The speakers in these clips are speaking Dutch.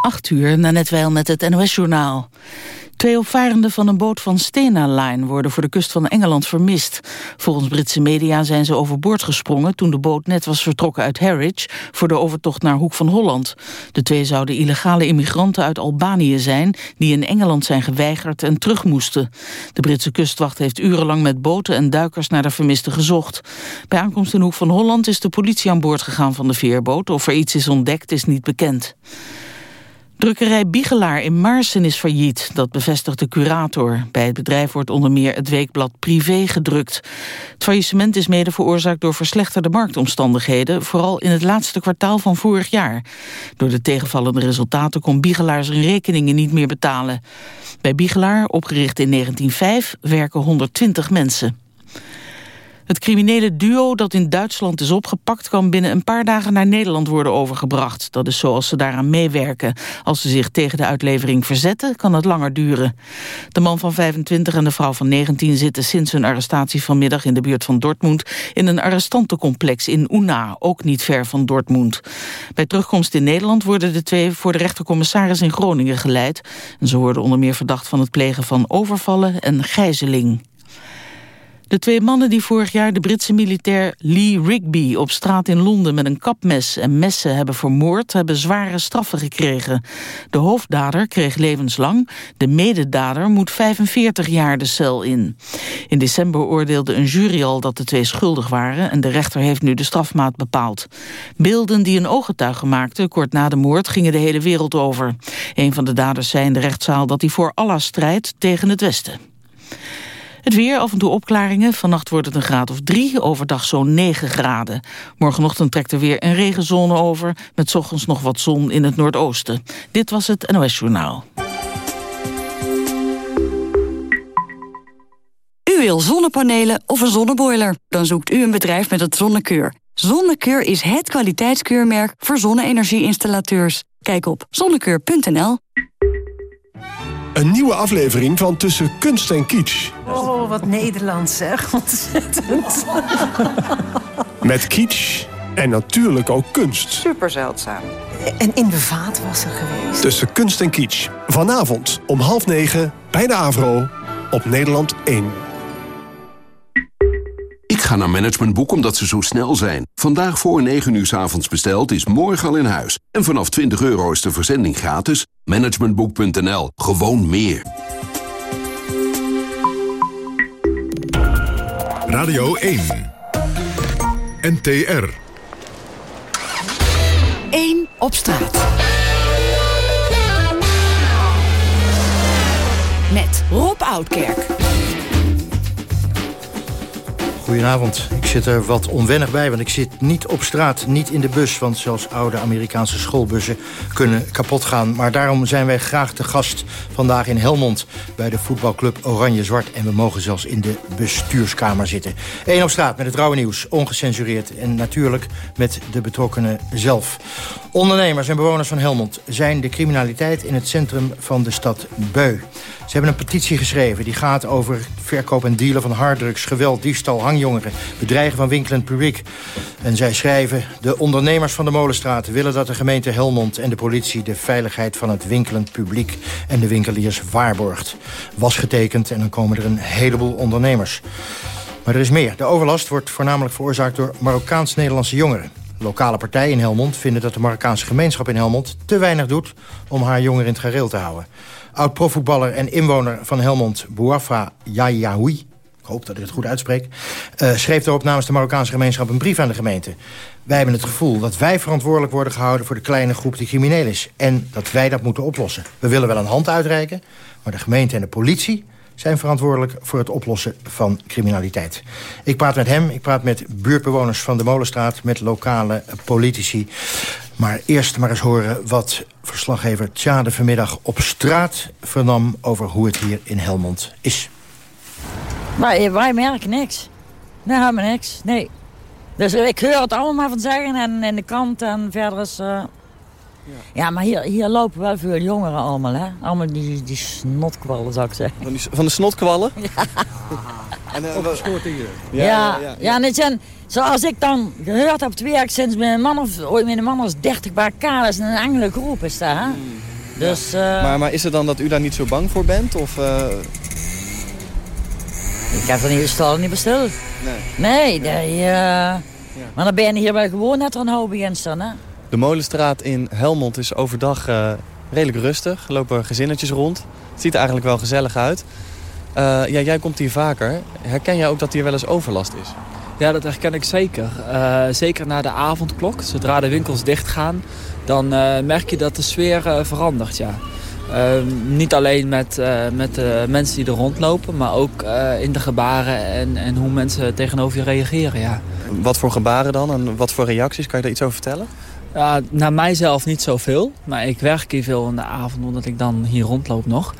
8 uur, net wel met het NOS-journaal. Twee opvarenden van een boot van Stena Line worden voor de kust van Engeland vermist. Volgens Britse media zijn ze overboord gesprongen toen de boot net was vertrokken uit Harwich voor de overtocht naar Hoek van Holland. De twee zouden illegale immigranten uit Albanië zijn die in Engeland zijn geweigerd en terug moesten. De Britse kustwacht heeft urenlang met boten en duikers naar de vermisten gezocht. Bij aankomst in Hoek van Holland is de politie aan boord gegaan van de veerboot. Of er iets is ontdekt is niet bekend. Drukkerij Biegelaar in Maarsen is failliet, dat bevestigt de curator. Bij het bedrijf wordt onder meer het weekblad Privé gedrukt. Het faillissement is mede veroorzaakt door verslechterde marktomstandigheden... vooral in het laatste kwartaal van vorig jaar. Door de tegenvallende resultaten kon Biegelaar zijn rekeningen niet meer betalen. Bij Biegelaar, opgericht in 1905, werken 120 mensen. Het criminele duo dat in Duitsland is opgepakt... kan binnen een paar dagen naar Nederland worden overgebracht. Dat is zoals ze daaraan meewerken. Als ze zich tegen de uitlevering verzetten, kan het langer duren. De man van 25 en de vrouw van 19 zitten sinds hun arrestatie vanmiddag... in de buurt van Dortmund in een arrestantencomplex in Una, ook niet ver van Dortmund. Bij terugkomst in Nederland worden de twee voor de rechtercommissaris in Groningen geleid. En ze worden onder meer verdacht van het plegen van overvallen en gijzeling. De twee mannen die vorig jaar de Britse militair Lee Rigby op straat in Londen met een kapmes en messen hebben vermoord, hebben zware straffen gekregen. De hoofddader kreeg levenslang, de mededader moet 45 jaar de cel in. In december oordeelde een jury al dat de twee schuldig waren en de rechter heeft nu de strafmaat bepaald. Beelden die een ooggetuige maakte kort na de moord gingen de hele wereld over. Een van de daders zei in de rechtszaal dat hij voor Allah strijdt tegen het Westen. Het weer, af en toe opklaringen. Vannacht wordt het een graad of drie, overdag zo'n 9 graden. Morgenochtend trekt er weer een regenzone over... met ochtends nog wat zon in het noordoosten. Dit was het NOS Journaal. U wil zonnepanelen of een zonneboiler? Dan zoekt u een bedrijf met het Zonnekeur. Zonnekeur is het kwaliteitskeurmerk voor zonne-energie-installateurs. Kijk op zonnekeur.nl. Een nieuwe aflevering van Tussen Kunst en Kitsch. Oh, wat Nederlands zeg. Ontzettend. Met kitsch en natuurlijk ook kunst. Super zeldzaam. En in de vaatwasser geweest. Tussen Kunst en Kitsch. Vanavond om half negen bij de Avro op Nederland 1. Ga naar Managementboek omdat ze zo snel zijn. Vandaag voor 9 uur s avonds besteld is morgen al in huis. En vanaf 20 euro is de verzending gratis. Managementboek.nl. Gewoon meer. Radio 1. NTR. 1 op straat. Met Rob Oudkerk. Goedenavond. Ik zit er wat onwennig bij, want ik zit niet op straat, niet in de bus... want zelfs oude Amerikaanse schoolbussen kunnen kapot gaan. Maar daarom zijn wij graag te gast vandaag in Helmond... bij de voetbalclub Oranje-Zwart. En we mogen zelfs in de bestuurskamer zitten. Eén op straat met het rauwe nieuws, ongecensureerd... en natuurlijk met de betrokkenen zelf. Ondernemers en bewoners van Helmond zijn de criminaliteit... in het centrum van de stad beu. Ze hebben een petitie geschreven die gaat over verkoop en dealen van harddrugs... geweld, diefstal, hangjongeren, bedreigen van winkelend publiek. En zij schrijven... de ondernemers van de Molenstraat willen dat de gemeente Helmond en de politie... de veiligheid van het winkelend publiek en de winkeliers waarborgt. Was getekend en dan komen er een heleboel ondernemers. Maar er is meer. De overlast wordt voornamelijk veroorzaakt door Marokkaans-Nederlandse jongeren. Lokale partijen in Helmond vinden dat de Marokkaanse gemeenschap in Helmond... te weinig doet om haar jongeren in het gareel te houden. Oud-profvoetballer en inwoner van Helmond, Bouafa Yayahoui... hoop dat ik het goed uitspreek... Uh, schreef daarop namens de Marokkaanse gemeenschap een brief aan de gemeente. Wij hebben het gevoel dat wij verantwoordelijk worden gehouden... voor de kleine groep die crimineel is. En dat wij dat moeten oplossen. We willen wel een hand uitreiken, maar de gemeente en de politie zijn verantwoordelijk voor het oplossen van criminaliteit. Ik praat met hem, ik praat met buurtbewoners van de Molenstraat... met lokale politici. Maar eerst maar eens horen wat verslaggever Tjade vanmiddag op straat vernam... over hoe het hier in Helmond is. Wij, wij merken niks. We hebben niks, nee. Dus ik hoor het allemaal van zeggen en in de kant en verder is... Uh... Ja. ja, maar hier, hier lopen wel veel jongeren allemaal, hè. Allemaal die, die snotkwallen, zou ik zeggen. Van, die, van de snotkwallen? Ja. En, uh, Opgeschoten hier. Ja, ja, ja, ja. ja zijn, zoals ik dan gehoord heb het werk sinds mijn man of, ooit mijn man was 30 bij elkaar, dat is een engele groep is dat, hè. Mm. Dus, uh, maar, maar is het dan dat u daar niet zo bang voor bent? Of, uh... Ik heb er niet, stal niet besteld. Nee. Nee, nee uh... ja. maar dan ben je hier wel gewoon net aan hobby in staan, hè? De Molenstraat in Helmond is overdag redelijk rustig. Er lopen gezinnetjes rond. Het ziet er eigenlijk wel gezellig uit. ja, jij komt hier vaker. Herken jij ook dat hier wel eens overlast is? Ja, dat herken ik zeker. Uh, zeker na de avondklok. Zodra de winkels dichtgaan, dan uh, merk je dat de sfeer uh, verandert. Ja. Niet alleen met, met de mensen die er rondlopen, maar ook in de gebaren en, en hoe mensen tegenover je reageren. Ja. Wat voor gebaren dan en wat voor reacties? Kan je daar iets over vertellen? Ja, naar mijzelf niet zoveel, maar ik werk hier veel in de avond omdat ik dan hier rondloop nog.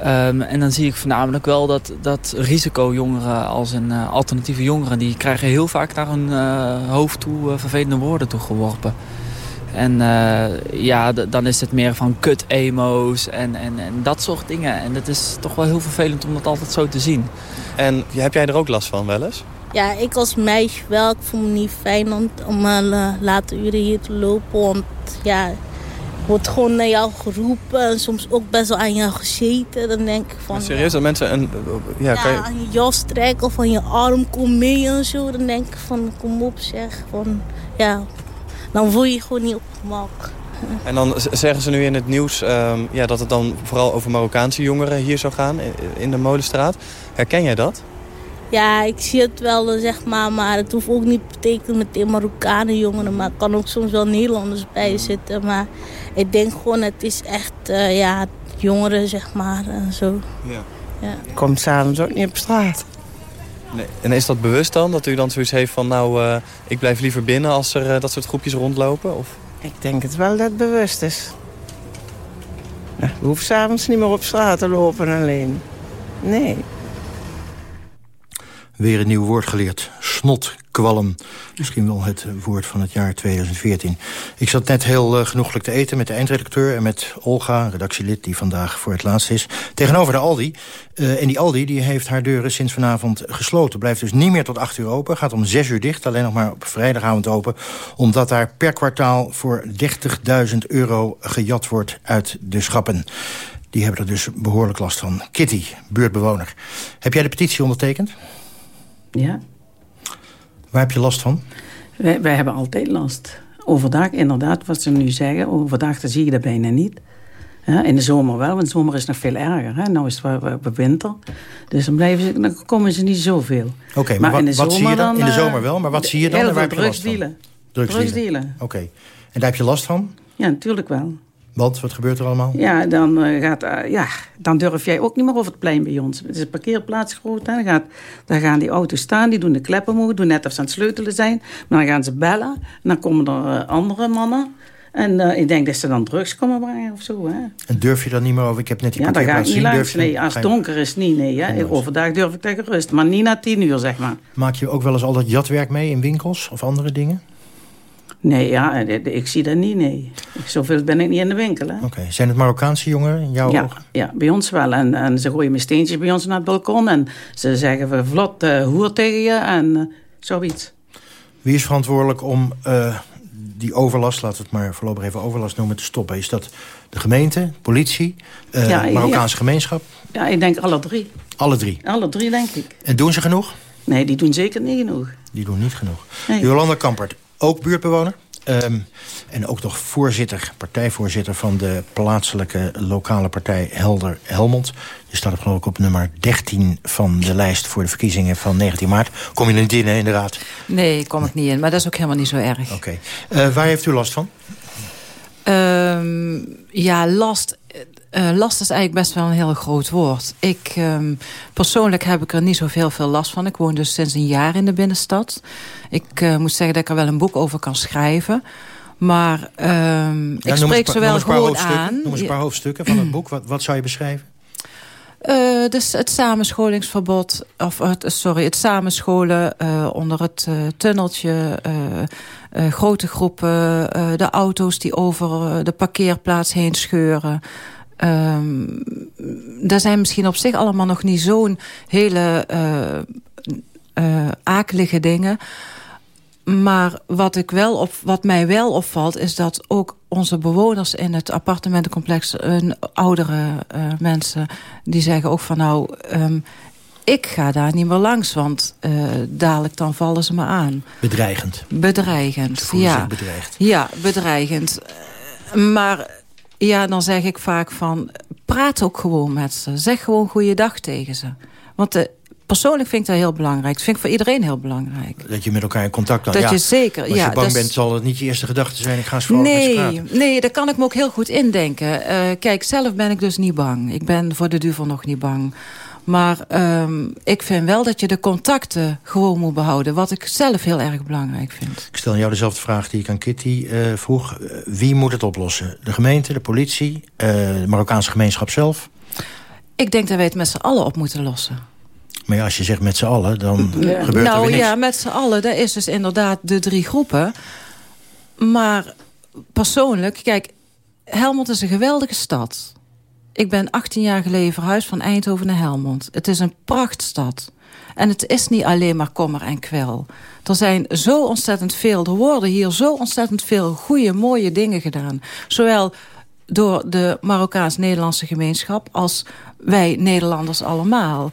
Um, en dan zie ik voornamelijk wel dat, dat risicojongeren als een uh, alternatieve jongeren... die krijgen heel vaak naar hun uh, hoofd toe uh, vervelende woorden toegeworpen. En ja, dan is het meer van kut-emo's en, en, en dat soort dingen. En het is toch wel heel vervelend om dat altijd zo te zien. En heb jij er ook last van wel eens? Ja, ik als meisje wel. Ik voel me niet fijn om, om late uren hier te lopen. Want ja, wordt gewoon naar jou geroepen en soms ook best wel aan jou gezeten. Dan denk ik van... serieus, dat mensen een, ja, kan je... aan je jas trekken of van je arm kom mee en zo. Dan denk ik van, kom op zeg. Van, ja, dan voel je je gewoon niet op gemak. En dan zeggen ze nu in het nieuws um, ja, dat het dan vooral over Marokkaanse jongeren hier zou gaan in de Molenstraat. Herken jij dat? Ja, ik zie het wel, zeg maar, maar het hoeft ook niet te betekenen meteen Marokkanen jongeren. Maar er kan ook soms wel Nederlanders bij zitten. Maar ik denk gewoon, het is echt, uh, ja, jongeren, zeg maar, en zo. Ja. ja. Komt s'avonds ook niet op straat. En is dat bewust dan, dat u dan zoiets heeft van, nou, uh, ik blijf liever binnen als er uh, dat soort groepjes rondlopen? Of? Ik denk het wel dat het bewust is. Nou, we hoeven s'avonds niet meer op straat te lopen alleen. Nee. Weer een nieuw woord geleerd. Snotkwalm. Misschien wel het woord van het jaar 2014. Ik zat net heel uh, genoeglijk te eten met de eindredacteur... en met Olga, redactielid, die vandaag voor het laatst is. Tegenover de Aldi. Uh, en die Aldi die heeft haar deuren sinds vanavond gesloten. Blijft dus niet meer tot 8 uur open. Gaat om 6 uur dicht. Alleen nog maar op vrijdagavond open. Omdat daar per kwartaal voor 30.000 euro gejat wordt uit de schappen. Die hebben er dus behoorlijk last van. Kitty, buurtbewoner. Heb jij de petitie ondertekend? Ja. Waar heb je last van? Wij, wij hebben altijd last. Overdag, inderdaad, wat ze nu zeggen. Overdag zie je dat bijna niet. Ja, in de zomer wel, want de zomer is nog veel erger. Hè? Nou is het winter. Dus dan, blijven ze, dan komen ze niet zoveel. Oké, maar, wat, wat zie je dan? In de zomer wel, maar wat zie je dan? Heel veel drugsdealen. Drugsdealen. Oké. En daar heb je last van? Ja, natuurlijk wel. Want, wat gebeurt er allemaal? Ja, dan, uh, gaat, uh, ja, dan durf jij ook niet meer over het plein bij ons. Het is een parkeerplaats groot. Hè. Dan, gaat, dan gaan die auto's staan, die doen de kleppen omhoog, doen net of ze aan het sleutelen zijn. Maar dan gaan ze bellen. En dan komen er uh, andere mannen. En ik denk dat ze dan drugs komen brengen of zo. Hè. En durf je dan niet meer over? Ik heb net die ja, parkeerplaats zien. Langs, nee, als het donker is niet. Nee, hè. Overdag durf ik tegen rust. Maar niet na tien uur, zeg maar. Maak je ook wel eens al dat jatwerk mee in winkels of andere dingen? Nee, ja, ik zie dat niet, nee. Zoveel ben ik niet in de winkel, Oké, zijn het Marokkaanse jongeren in jouw ja, ogen? Ja, bij ons wel. En, en ze gooien met steentjes bij ons naar het balkon. En ze zeggen we vlot uh, hoer tegen je en uh, zoiets. Wie is verantwoordelijk om uh, die overlast, laten we het maar voorlopig even overlast noemen, te stoppen? Is dat de gemeente, politie, ja, Marokkaanse ja. gemeenschap? Ja, ik denk alle drie. Alle drie? Alle drie, denk ik. En doen ze genoeg? Nee, die doen zeker niet genoeg. Die doen niet genoeg. Nee. Jolanda Kampert, ook buurtbewoner? Um, en ook nog voorzitter, partijvoorzitter van de plaatselijke lokale partij Helder Helmond. Je staat op, geloof ik op nummer 13 van de lijst voor de verkiezingen van 19 maart. Kom je niet in, in de raad? Nee, kom ik niet in, maar dat is ook helemaal niet zo erg. Oké. Okay. Uh, waar heeft u last van? Um, ja, last uh, last is eigenlijk best wel een heel groot woord. Ik, um, persoonlijk heb ik er niet zoveel veel last van. Ik woon dus sinds een jaar in de binnenstad. Ik uh, moet zeggen dat ik er wel een boek over kan schrijven. Maar um, ja, ik spreek ze wel gewoon aan. Noem eens een paar hoofdstukken van het boek. Wat, wat zou je beschrijven? Uh, dus het samenscholingsverbod, of het, sorry, het samenscholen uh, onder het tunneltje, grote groepen, de auto's die over de parkeerplaats heen scheuren. Um, daar zijn misschien op zich allemaal nog niet zo'n hele uh, uh, akelige dingen. Maar wat, ik wel op, wat mij wel opvalt is dat ook onze bewoners in het appartementencomplex... oudere uh, mensen, die zeggen ook van nou... Um, ik ga daar niet meer langs, want uh, dadelijk dan vallen ze me aan. Bedreigend. Bedreigend, ja. bedreigd. Ja, bedreigend. Maar ja, dan zeg ik vaak van... praat ook gewoon met ze. Zeg gewoon goeiedag tegen ze. Want de, persoonlijk vind ik dat heel belangrijk. Dat vind ik voor iedereen heel belangrijk. Dat je met elkaar in contact kan. Dat ja. je zeker, als ja, je bang dus, bent, zal het niet je eerste gedachte zijn. Ik ga eens vrolijk nee. Nee, daar kan ik me ook heel goed indenken. Uh, kijk, zelf ben ik dus niet bang. Ik ben voor de duivel nog niet bang. Maar um, ik vind wel dat je de contacten gewoon moet behouden. Wat ik zelf heel erg belangrijk vind. Ik stel jou dezelfde vraag die ik aan Kitty uh, vroeg. Uh, wie moet het oplossen? De gemeente, de politie, de Marokkaanse gemeenschap zelf? Ik denk dat wij het met z'n allen op moeten lossen. Maar ja, als je zegt met z'n allen, dan ja. gebeurt nou, er weer niks. ja, met z'n allen, dat is dus inderdaad de drie groepen. Maar persoonlijk, kijk, Helmond is een geweldige stad. Ik ben 18 jaar geleden verhuisd van Eindhoven naar Helmond. Het is een prachtstad. En het is niet alleen maar kommer en kwel. Er zijn zo ontzettend veel, er worden hier zo ontzettend veel goede, mooie dingen gedaan. Zowel door de Marokkaans-Nederlandse gemeenschap als wij Nederlanders allemaal.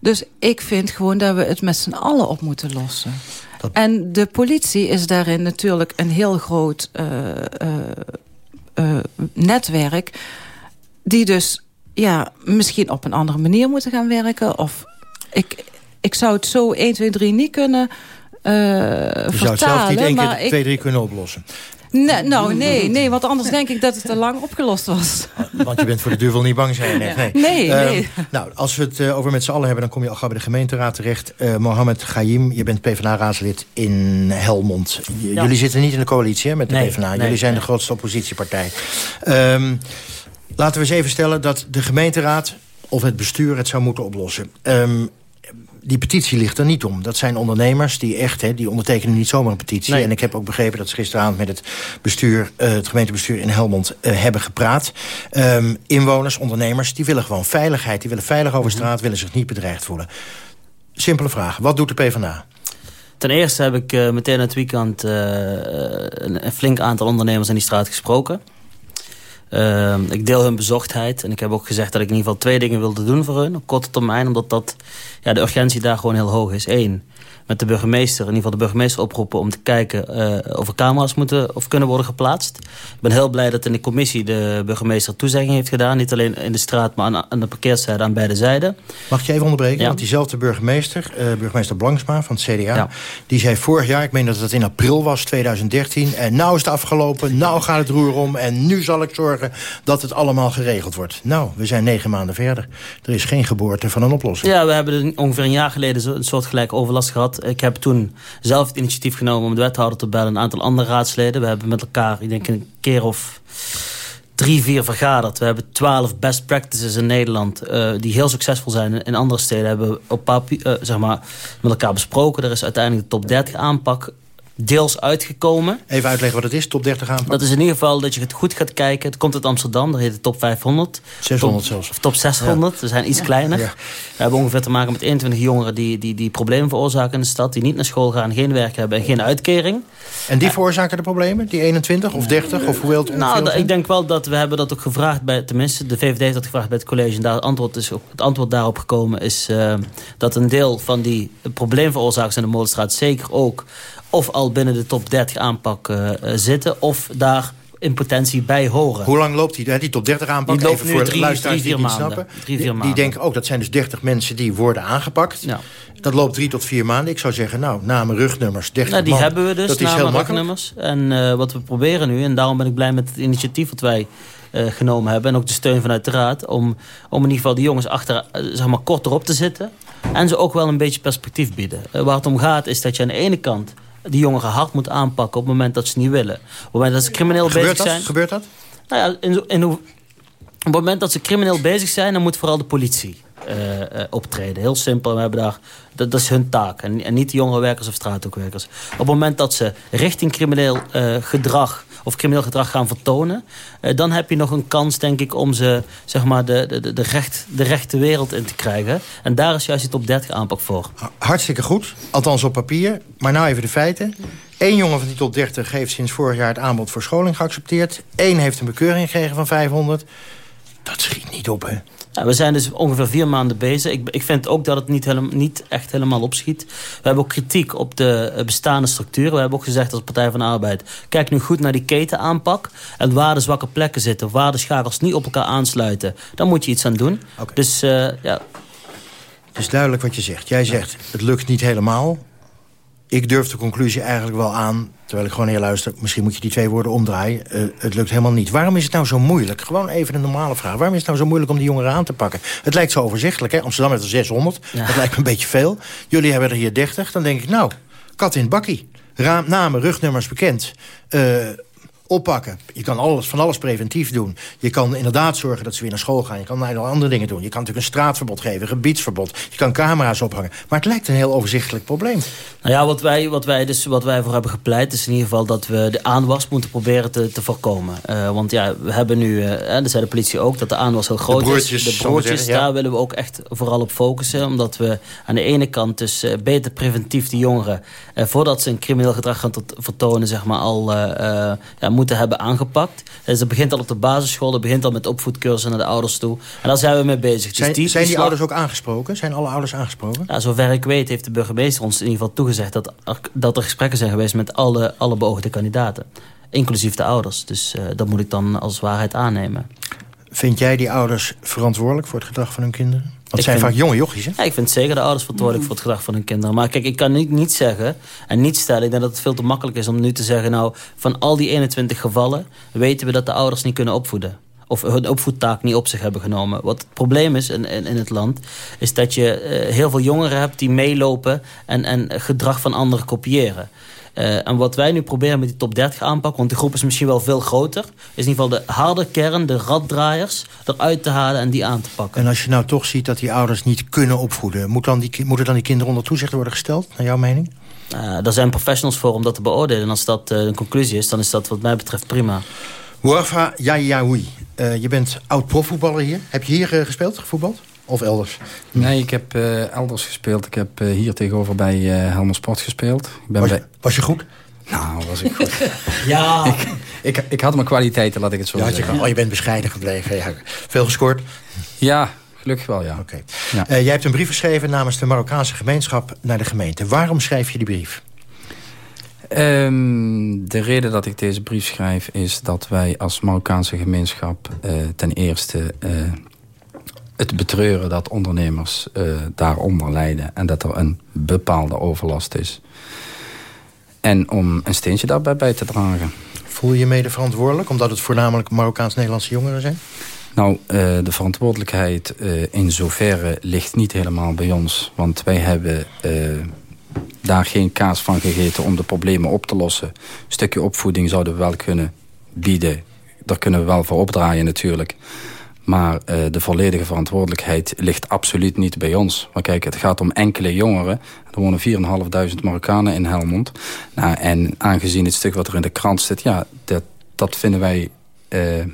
Dus ik vind gewoon dat we het met z'n allen op moeten lossen. Dat... En de politie is daarin natuurlijk een heel groot uh, uh, uh, netwerk... die dus ja, misschien op een andere manier moeten gaan werken. Of ik, ik zou het zo 1, 2, 3 niet kunnen vertalen. Je zou het zelf niet één keer ik... 2, 3 kunnen oplossen. Nee, nou, nee, nee, want anders denk ik dat het te lang opgelost was. Want je bent voor de duivel niet bang, zei je net. Nee, nee. nee. Uh, nou, als we het uh, over met z'n allen hebben... dan kom je al gauw bij de gemeenteraad terecht. Uh, Mohamed Gaim, je bent PvdA-raadslid in Helmond. J ja. Jullie zitten niet in de coalitie hè, met de nee, PvdA. Jullie nee, zijn nee. de grootste oppositiepartij. Um, laten we eens even stellen dat de gemeenteraad... of het bestuur het zou moeten oplossen. Um, die petitie ligt er niet om. Dat zijn ondernemers die echt, hè, die ondertekenen niet zomaar een petitie. Nee. En ik heb ook begrepen dat ze gisteravond met het bestuur, uh, het gemeentebestuur in Helmond uh, hebben gepraat. Um, inwoners, ondernemers, die willen gewoon veiligheid. Die willen veilig over straat, willen zich niet bedreigd voelen. Simpele vraag. Wat doet de PvdA? Ten eerste heb ik uh, meteen het weekend een, een flink aantal ondernemers in die straat gesproken. Uh, ik deel hun bezochtheid en ik heb ook gezegd dat ik in ieder geval twee dingen wilde doen voor hun. Op korte termijn, omdat dat, ja, de urgentie daar gewoon heel hoog is. Eén, met de burgemeester, in ieder geval de burgemeester oproepen... om te kijken uh, of er camera's moeten of kunnen worden geplaatst. Ik ben heel blij dat in de commissie de burgemeester toezegging heeft gedaan. Niet alleen in de straat, maar aan, aan de parkeerzijde aan beide zijden. Mag ik je even onderbreken? Ja. Want diezelfde burgemeester, uh, burgemeester Blanksma van het CDA... Ja. die zei vorig jaar, ik meen dat het in april was, 2013... en nou is het afgelopen, nou gaat het roer om... en nu zal ik zorgen dat het allemaal geregeld wordt. Nou, we zijn negen maanden verder. Er is geen geboorte van een oplossing. Ja, we hebben ongeveer een jaar geleden een soortgelijk overlast gehad ik heb toen zelf het initiatief genomen om de wethouder te bellen. Een aantal andere raadsleden. We hebben met elkaar, ik denk een keer of drie, vier vergaderd. We hebben twaalf best practices in Nederland... Uh, die heel succesvol zijn in andere steden. Hebben we op papier, uh, zeg maar, met elkaar besproken. Er is uiteindelijk de top 30 aanpak deels uitgekomen. Even uitleggen wat het is, top 30 aanpak. Dat is in ieder geval dat je het goed gaat kijken. Het komt uit Amsterdam, dat heet de top 500. 600 top, zelfs. Of top 600, ja. we zijn iets kleiner. Ja. We hebben ongeveer te maken met 21 jongeren die, die, die problemen veroorzaken in de stad. Die niet naar school gaan, geen werk hebben en geen uitkering. En die veroorzaken de problemen? Die 21 of 30? Of hoeveel het Nou, ik denk wel dat we hebben dat ook gevraagd bij, tenminste de VVD heeft dat gevraagd bij het college. En daar het, antwoord is, het antwoord daarop gekomen is uh, dat een deel van die probleemveroorzakers in de Molenstraat zeker ook of al binnen de top 30 aanpak uh, zitten... of daar in potentie bij horen. Hoe lang loopt die, die top 30 aanpak? Die loopt Even nu voor drie, luisteraars drie, die vier het niet maanden. snappen. Drie, vier die, denken ook, dat zijn dus 30 mensen die worden aangepakt. Ja. Dat loopt drie tot vier maanden. Ik zou zeggen, nou, namen, rugnummers, 30 nou, die man. hebben we dus, dat is heel makkelijk. rugnummers. En uh, wat we proberen nu, en daarom ben ik blij met het initiatief wat wij uh, genomen hebben... en ook de steun vanuit de Raad... om, om in ieder geval die jongens achter, uh, zeg maar, kort erop te zitten... en ze ook wel een beetje perspectief bieden. waar het om gaat is dat je aan de ene kant die jongeren hard moet aanpakken op het moment dat ze niet willen. Op het moment dat ze crimineel Gebeurt bezig dat? zijn. Gebeurt dat? Nou ja, in, in, op het moment dat ze crimineel bezig zijn, dan moet vooral de politie optreden. Heel simpel. We hebben daar, dat, dat is hun taak. En, niet de jongerenwerkers of straathoekwerkers. Op het moment dat ze richting crimineel uh, gedrag of crimineel gedrag gaan vertonen... dan heb je nog een kans, denk ik, om ze zeg maar, de, de, de, recht, de rechte wereld in te krijgen. En daar is juist die top 30 aanpak voor. Hartstikke goed. Althans op papier. Maar nou even de feiten. Eén jongen van die tot 30 heeft sinds vorig jaar het aanbod voor scholing geaccepteerd. Eén heeft een bekeuring gekregen van 500. Dat schiet niet op, hè? We zijn dus ongeveer vier maanden bezig. Ik, ik vind ook dat het niet, helemaal, niet echt helemaal opschiet. We hebben ook kritiek op de eh, bestaande structuren. We hebben ook gezegd als Partij van de Arbeid... kijk nu goed naar die ketenaanpak. En waar de zwakke plekken zitten, waar de schakels niet op elkaar aansluiten... dan moet je iets aan doen. Dus uh, ja... Het is duidelijk wat je zegt. Jij zegt, het lukt niet helemaal. Ik durf de conclusie eigenlijk wel aan Terwijl ik gewoon heel luister, misschien moet je die twee woorden omdraaien. Uh, het lukt helemaal niet. Waarom is het nou zo moeilijk? Gewoon even een normale vraag. Waarom is het nou zo moeilijk om die jongeren aan te pakken? Het lijkt zo overzichtelijk, hè? Amsterdam heeft er 600. Dat lijkt me een beetje veel. Jullie hebben er hier 30. Dan denk ik, nou, kat in het bakkie. Raam, namen, rugnummers bekend. Uh, oppakken. Je kan alles, van alles preventief doen. Je kan inderdaad zorgen dat ze weer naar school gaan. Je kan andere dingen doen. Je kan natuurlijk een straatverbod geven, een gebiedsverbod. Je kan camera's ophangen. Maar het lijkt een heel overzichtelijk probleem. Nou ja, wat wij, wat wij, dus, wat wij voor hebben gepleit... is in ieder geval dat we de aanwas moeten proberen te, te voorkomen. Uh, want ja, we hebben nu, uh, en dat zei de politie ook... dat de aanwas heel groot de broertjes, is. De broertjes, daar willen we ook echt vooral op focussen. Omdat we aan de ene kant dus uh, beter preventief de jongeren... voordat ze een crimineel gedrag gaan tot, vertonen, zeg maar, al ja, moeten hebben aangepakt. Dus dat begint al op de basisschool, dat begint al met opvoedcursussen naar de ouders toe. En daar zijn we mee bezig. Dus zijn die, zijn die, ouders ook aangesproken? Zijn alle ouders aangesproken? Ja, zover ik weet heeft de burgemeester ons in ieder geval toegezegd... dat er, dat er gesprekken zijn geweest met alle, alle beoogde kandidaten. Inclusief de ouders. Dus uh, dat moet ik dan als waarheid aannemen. Vind jij die ouders verantwoordelijk voor het gedrag van hun kinderen? Want het zijn vaak jonge jochies, hè? Ja, ik vind zeker de ouders verantwoordelijk voor het gedrag van hun kinderen. Maar kijk, ik kan niet, niet zeggen en niet stellen... ik denk dat het veel te makkelijk is om nu te zeggen... nou, van al die 21 gevallen weten we dat de ouders niet kunnen opvoeden of hun opvoedtaak niet op zich hebben genomen. Wat het probleem is in, in, in het land... is dat je uh, heel veel jongeren hebt die meelopen... en, en gedrag van anderen kopiëren. Uh, en wat wij nu proberen met die top 30 aanpak... want de groep is misschien wel veel groter... is in ieder geval de harde kern, de raddraaiers... eruit te halen en die aan te pakken. En als je nou toch ziet dat die ouders niet kunnen opvoeden... Moet dan die, moeten dan die kinderen onder toezicht worden gesteld, naar jouw mening? Uh, daar zijn professionals voor om dat te beoordelen. En als dat uh, een conclusie is, dan is dat wat mij betreft prima. Warfa Yayaoui, uh, je bent oud-profvoetballer hier. Heb je hier gespeeld, gevoetbald? Of elders? Nee, ik heb uh, elders gespeeld. Ik heb uh, hier tegenover bij uh, Helmer Sport gespeeld. Ik ben was, bij... je, was je goed? Nou, was ik goed. ja! ik, ik, ik, had mijn kwaliteiten, laat ik het zo ja, zeggen. Je, oh, je bent bescheiden gebleven. Ja. Veel gescoord? Ja, gelukkig wel, ja. Oké. Okay. jij hebt een brief geschreven namens de Marokkaanse gemeenschap naar de gemeente. Waarom schrijf je die brief? Um, de reden dat ik deze brief schrijf is dat wij als Marokkaanse gemeenschap ten eerste het betreuren dat ondernemers uh, daaronder lijden... en dat er een bepaalde overlast is. En om een steentje daarbij bij te dragen. Voel je je mede verantwoordelijk, omdat het voornamelijk Marokkaans-Nederlandse jongeren zijn? Nou, uh, de verantwoordelijkheid uh, in zoverre ligt niet helemaal bij ons. Want wij hebben daar geen kaas van gegeten om de problemen op te lossen. Een stukje opvoeding zouden we wel kunnen bieden. Daar kunnen we wel voor opdraaien natuurlijk. Maar uh, de volledige verantwoordelijkheid ligt absoluut niet bij ons. Maar kijk, het gaat om enkele jongeren. Er wonen 4.500 Marokkanen in Helmond. Nou, en aangezien het stuk wat er in de krant zit... ja, dat, dat vinden wij... Uh,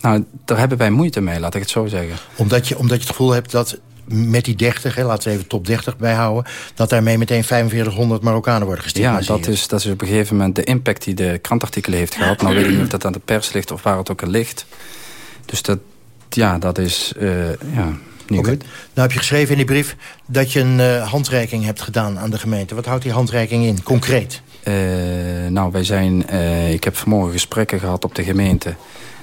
nou, daar hebben wij moeite mee, laat ik het zo zeggen. Omdat je, omdat je het gevoel hebt dat met die 30, hè, laten we even top 30 bijhouden... dat daarmee meteen 4500 Marokkanen worden gestigmatiseerd. Ja, dat is, dat is op een gegeven moment de impact die de krantartikelen heeft gehad. Nou weet ik niet of dat aan de pers ligt of waar het ook aan ligt. Dus dat, ja, dat is uh, ja, niet okay. goed. Nou heb je geschreven in die brief dat je een uh, handreiking hebt gedaan aan de gemeente. Wat houdt die handreiking in, concreet? Uh, nou, wij zijn... ik heb vanmorgen gesprekken gehad op de gemeente.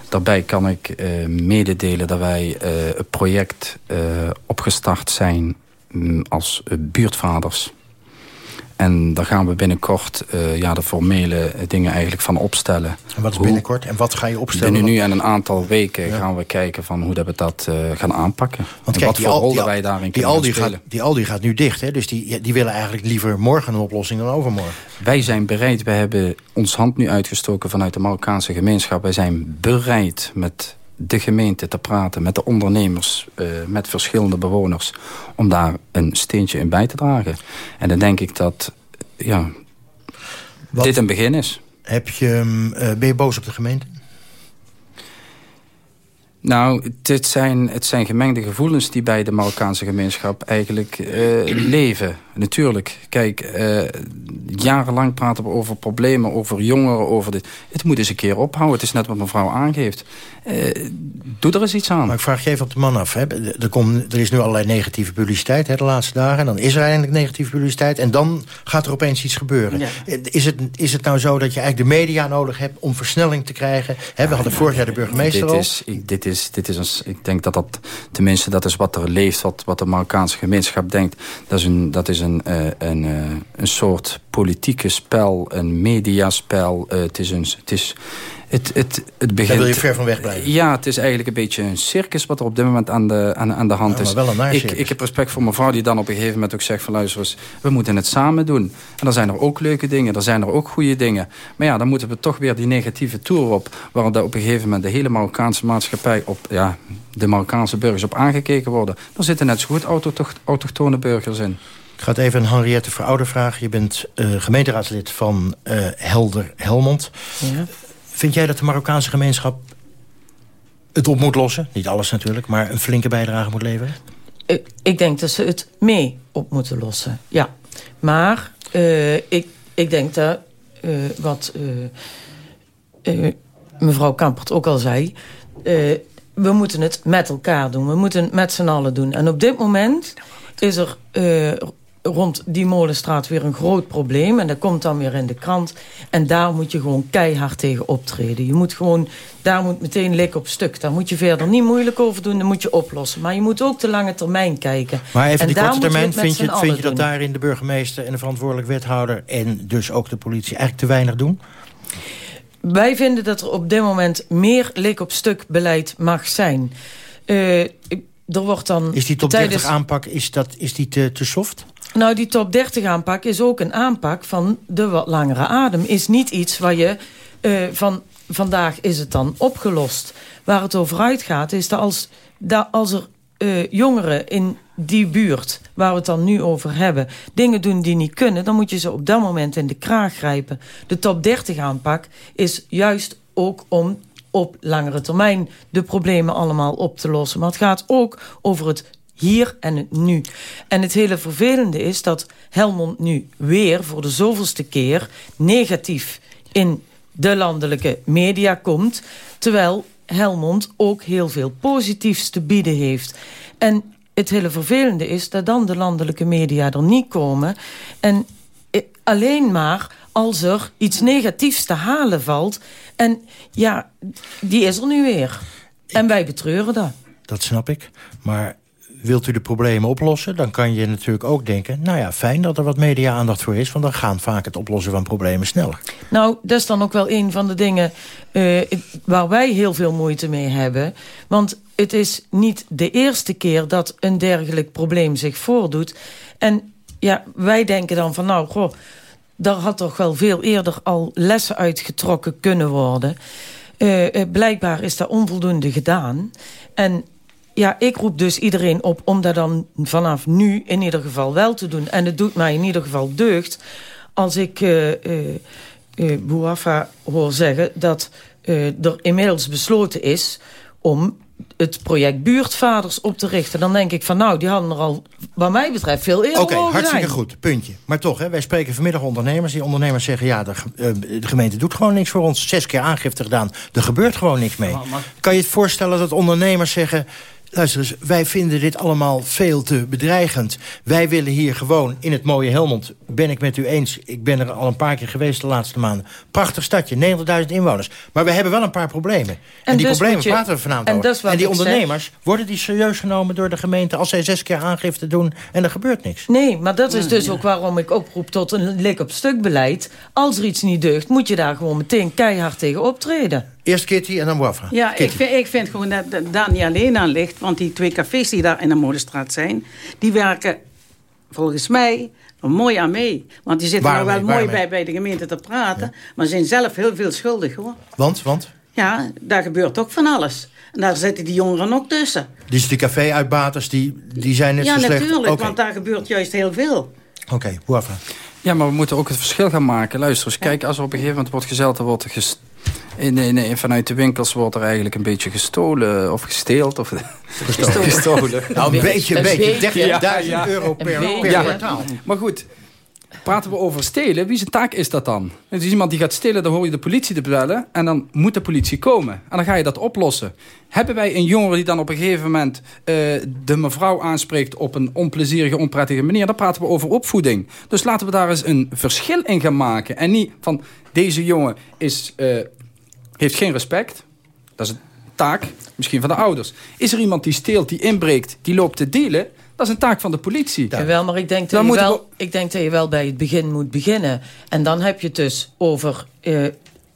Daarbij kan ik mededelen dat wij een project opgestart zijn... Um, als buurtvaders. En daar gaan we binnenkort uh, ja, de formele dingen eigenlijk van opstellen. En wat is binnenkort? En wat ga je opstellen? Binnen nu en een aantal weken ja. gaan we kijken van hoe dat we dat uh, gaan aanpakken. Want kijk, wat voor rol wij daarin die kunnen Aldi spelen. Gaat, die Aldi gaat nu dicht, hè? dus die, die willen eigenlijk liever morgen een oplossing dan overmorgen. Wij zijn bereid, wij hebben ons hand nu uitgestoken vanuit de Marokkaanse gemeenschap. Wij zijn bereid met de gemeente te praten, met de ondernemers, uh, met verschillende bewoners... om daar een steentje in bij te dragen. En dan denk ik dat ja, Wat, dit een begin is. Heb je, uh, ben je boos op de gemeente? Nou, dit zijn, het zijn gemengde gevoelens die bij de Marokkaanse gemeenschap eigenlijk uh, leven. Natuurlijk. Kijk, uh, jarenlang praten we over problemen, over jongeren, over dit. Het moet eens een keer ophouden. Het is net wat mevrouw aangeeft. Uh, doe er eens iets aan. Maar ik vraag je even op de man af. Hè. Er, komt, er is nu allerlei negatieve publiciteit hè, de laatste dagen. En dan is er eindelijk negatieve publiciteit. En dan gaat er opeens iets gebeuren. Is, het, is het nou zo dat je eigenlijk de media nodig hebt... om versnelling te krijgen? Hè, we hadden vorig jaar de burgemeester dit is, ik, dit is, dit is een, Ik denk dat dat tenminste dat is wat er leeft... wat, wat de Marokkaanse gemeenschap denkt. Dat is een, dat is een, uh, een, uh, een soort politieke spel, een mediaspel. Uh, het is een... Het is, het, het, het begint, Daar wil je ver van weg blijven. Ja, het is eigenlijk een beetje een circus wat er op dit moment aan de, aan, aan de hand is. Ja, wel een ik, ik heb respect voor mevrouw die dan op een gegeven moment ook zegt van luister eens, we moeten het samen doen. En dan zijn er ook leuke dingen, er zijn er ook goede dingen. Maar ja, dan moeten we toch weer die negatieve tour op, waar op een gegeven moment de hele Marokkaanse maatschappij op, ja, de Marokkaanse burgers op aangekeken worden. Dan zitten net zo goed autochtone burgers in. Ik ga het even aan Henriette Veroude vragen. Je bent uh, gemeenteraadslid van uh, Helder Helmond. Ja. Vind jij dat de Marokkaanse gemeenschap het op moet lossen? Niet alles natuurlijk, maar een flinke bijdrage moet leveren? Ik, ik denk dat ze het mee op moeten lossen, ja. Maar uh, ik, ik denk dat wat mevrouw Kampert ook al zei... we moeten het met elkaar doen. We moeten het met z'n allen doen. En op dit moment is er rond die molenstraat weer een groot probleem. En dat komt dan weer in de krant. En daar moet je gewoon keihard tegen optreden. Je moet gewoon, daar moet meteen lik op stuk. Daar moet je verder niet moeilijk over doen. Dan moet je oplossen. Maar je moet ook de lange termijn kijken. Maar even en die korte termijn, vind je, vind je dat daarin de burgemeester... en de verantwoordelijk wethouder en dus ook de politie eigenlijk te weinig doen? Wij vinden dat er op dit moment meer lik op stuk beleid mag zijn. Uh, er wordt dan is die top tijdens... 30 aanpak is dat, is die te, te soft? Nou, die top 30 aanpak is ook een aanpak van de wat langere adem. Is niet iets waar je uh, van vandaag is het dan opgelost. Waar het over uitgaat is dat als, dat als er uh, jongeren in die buurt, waar we het dan nu over hebben... dingen doen die niet kunnen, dan moet je ze op dat moment in de kraag grijpen. De top 30 aanpak is juist ook om op langere termijn de problemen allemaal op te lossen. Maar het gaat ook over het hier en het nu. En het hele vervelende is dat Helmond nu weer voor de zoveelste keer negatief in de landelijke media komt. Terwijl Helmond ook heel veel positiefs te bieden heeft. En het hele vervelende is dat dan de landelijke media er niet komen. En alleen maar als er iets negatiefs te halen valt. En ja, die is er nu weer. En wij betreuren dat. Dat snap ik. Maar wilt u de problemen oplossen... dan kan je natuurlijk ook denken... nou ja, fijn dat er wat media-aandacht voor is... want dan gaan vaak het oplossen van problemen sneller. Nou, dat is dan ook wel een van de dingen... Uh, waar wij heel veel moeite mee hebben. Want het is niet de eerste keer dat een dergelijk probleem zich voordoet. En ja, wij denken dan van nou, goh... daar had toch wel veel eerder al lessen uitgetrokken kunnen worden... Uh, uh, blijkbaar is dat onvoldoende gedaan. En ja, ik roep dus iedereen op om dat dan vanaf nu in ieder geval wel te doen. En het doet mij in ieder geval deugd als ik uh, uh, uh, Bouafa hoor zeggen... dat er inmiddels besloten is om het project buurtvaders op te richten. Dan denk ik van nou, die hadden er al, wat mij betreft, veel eerder Oké, okay, hartstikke goed, puntje. Maar toch, hè, wij spreken vanmiddag ondernemers. Die ondernemers zeggen, ja, de, de, gemeente doet gewoon niks voor ons. Zes keer aangifte gedaan, er gebeurt gewoon niks mee. Kan je het voorstellen dat ondernemers zeggen... Luister eens, wij vinden dit allemaal veel te bedreigend. Wij willen hier gewoon in het mooie Helmond, ben ik met u eens... ik ben er al een paar keer geweest de laatste maanden. Prachtig stadje, 90.000 inwoners. Maar we hebben wel een paar problemen. En, en die dus problemen je, praten we vanavond en over. En die ondernemers, zeg. worden die serieus genomen door de gemeente... als zij zes keer aangifte doen en er gebeurt niks? Nee, maar dat is dus ja. ook waarom ik oproep tot een lik op stuk beleid. Als er iets niet deugt, moet je daar gewoon meteen keihard tegen optreden. Eerst Kitty en dan Wafra. Ja, ik vind, ik vind gewoon dat daar niet alleen aan ligt. Want die twee cafés die daar in de Molenstraat zijn... die werken volgens mij er mooi aan mee. Want die zitten nou wel mooi bij, bij de gemeente te praten... Ja. maar zijn zelf heel veel schuldig, hoor. Want? Want? Ja, daar gebeurt ook van alles. En daar zitten die jongeren ook tussen. Dus die café-uitbaters, die, die zijn net ja, zo slecht? Ja, natuurlijk, okay. want daar gebeurt juist heel veel. Oké, okay, Wafra. Ja, maar we moeten ook het verschil gaan maken. Luister eens, kijk, als er op een gegeven moment wordt gezeld... er wordt Nee, nee, vanuit de winkels wordt er eigenlijk een beetje gestolen of gesteeld. Of gestolen. gestolen. Nou, een beetje, een beetje. 30.000 euro per, per kwartaal. Maar goed, praten we over stelen, wie zijn taak is dat dan? Het is iemand die gaat stelen, dan hoor je de politie te bellen... en dan moet de politie komen. En dan ga je dat oplossen. Hebben wij een jongere die dan op een gegeven moment... Uh, de mevrouw aanspreekt op een onplezierige, onprettige manier... dan praten we over opvoeding. Dus laten we daar eens een verschil in gaan maken. En niet van, deze jongen is, uh, heeft geen respect. Dat is een taak, misschien van de ouders. Is er iemand die steelt, die inbreekt, die loopt te delen... Dat is een taak van de politie. Jawel, maar ik denk, dat je wel, ik denk dat je wel bij het begin moet beginnen. En dan heb je het dus over uh,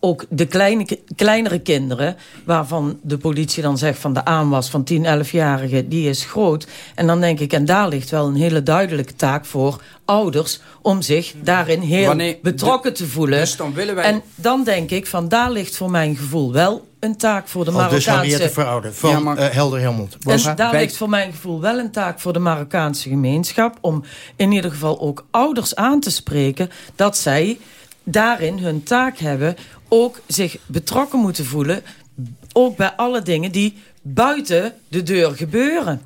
ook de kleine, kleinere kinderen... waarvan de politie dan zegt van de aanwas van 10, 11-jarigen... die is groot. En dan denk ik, en daar ligt wel een hele duidelijke taak voor ouders... om zich daarin heel betrokken te voelen. Dus dan willen wij... En dan denk ik, van daar ligt voor mijn gevoel wel een taak voor de Marokkaanse... Oh, dus Henriette Veroude van ja, maar... uh, Helder Helmond. En daar ligt voor mijn gevoel wel een taak voor de Marokkaanse gemeenschap... om in ieder geval ook ouders aan te spreken... dat zij daarin hun taak hebben ook zich betrokken moeten voelen... ook bij alle dingen die buiten de deur gebeuren.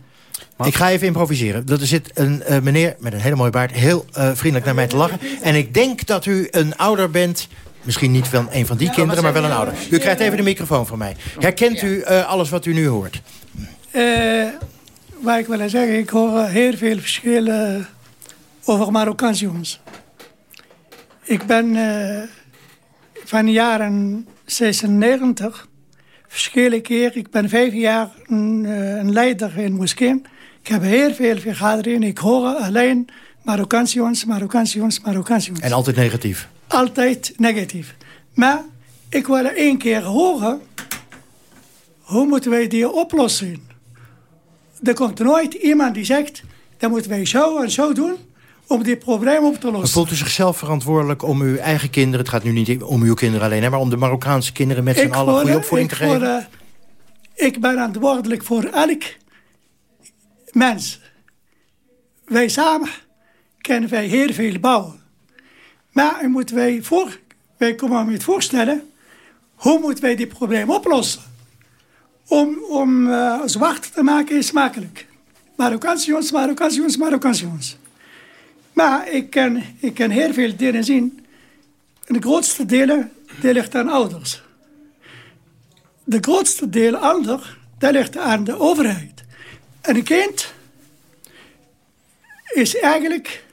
Ik ga even improviseren. Er zit een uh, meneer met een hele mooie baard... heel uh, vriendelijk naar mij te lachen. En ik denk dat u een ouder bent... Misschien niet van een van die kinderen, maar wel een ouder. U krijgt even de microfoon van mij. Herkent u uh, alles wat u nu hoort? waar ik wil zeggen, ik hoor heel veel verschillen over Marokkaanse jongens. Ik ben van de jaren 96 verschillende keer. Ik ben vijf jaar een, een leider in moskee. Ik heb heel veel vergaderingen. Ik hoor alleen Marokkaanse jongens, Marokkaanse jongens, Marokkaanse jongens. En altijd negatief? Altijd negatief. Maar ik wil één keer horen... hoe moeten wij die oplossen? Er komt nooit iemand die zegt... dan moeten wij zo en zo doen om dit probleem op te lossen. voelt u zichzelf verantwoordelijk om uw eigen kinderen... het gaat nu niet om uw kinderen alleen, maar om de Marokkaanse kinderen... met z'n allen goede opvoeding te geven? Voor, ik ben verantwoordelijk voor elk mens. Wij samen kunnen wij heel veel bouwen. Maar moeten wij, voor, wij komen met voorstellen... hoe moeten wij dit probleem oplossen? Om, om uh, zwart te maken is makkelijk. Marokkaanse jongens, Marokkaanse jongens, Marokkaanse jongens. Maar ik kan, ik kan heel veel dingen zien. En de grootste delen, die ligt aan ouders. De grootste deel ander, dat ligt aan de overheid. En een kind is eigenlijk...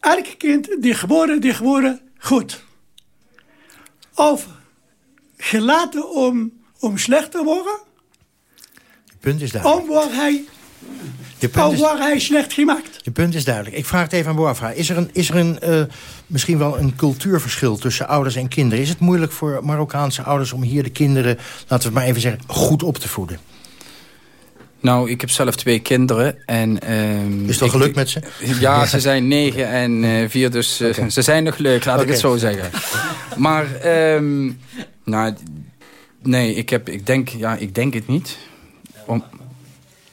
Elk kind die geboren, die geboren goed. Of gelaten om, om slecht te worden. Het punt is duidelijk. Om waar hij waar hij slecht gemaakt. Je punt is duidelijk. Ik vraag het even aan Boafra. Is er, een, is er een, uh, misschien wel een cultuurverschil tussen ouders en kinderen? Is het moeilijk voor Marokkaanse ouders om hier de kinderen... laten we maar even zeggen, goed op te voeden? Nou, ik heb zelf twee kinderen. En, uh, is het gelukt met ze? Ja, ze zijn negen en uh, vier, dus uh, okay. ze zijn nog leuk, laat okay. ik het zo zeggen. Maar, um, nou, nee, ik, heb, ik, denk, ja, ik denk het niet. Om,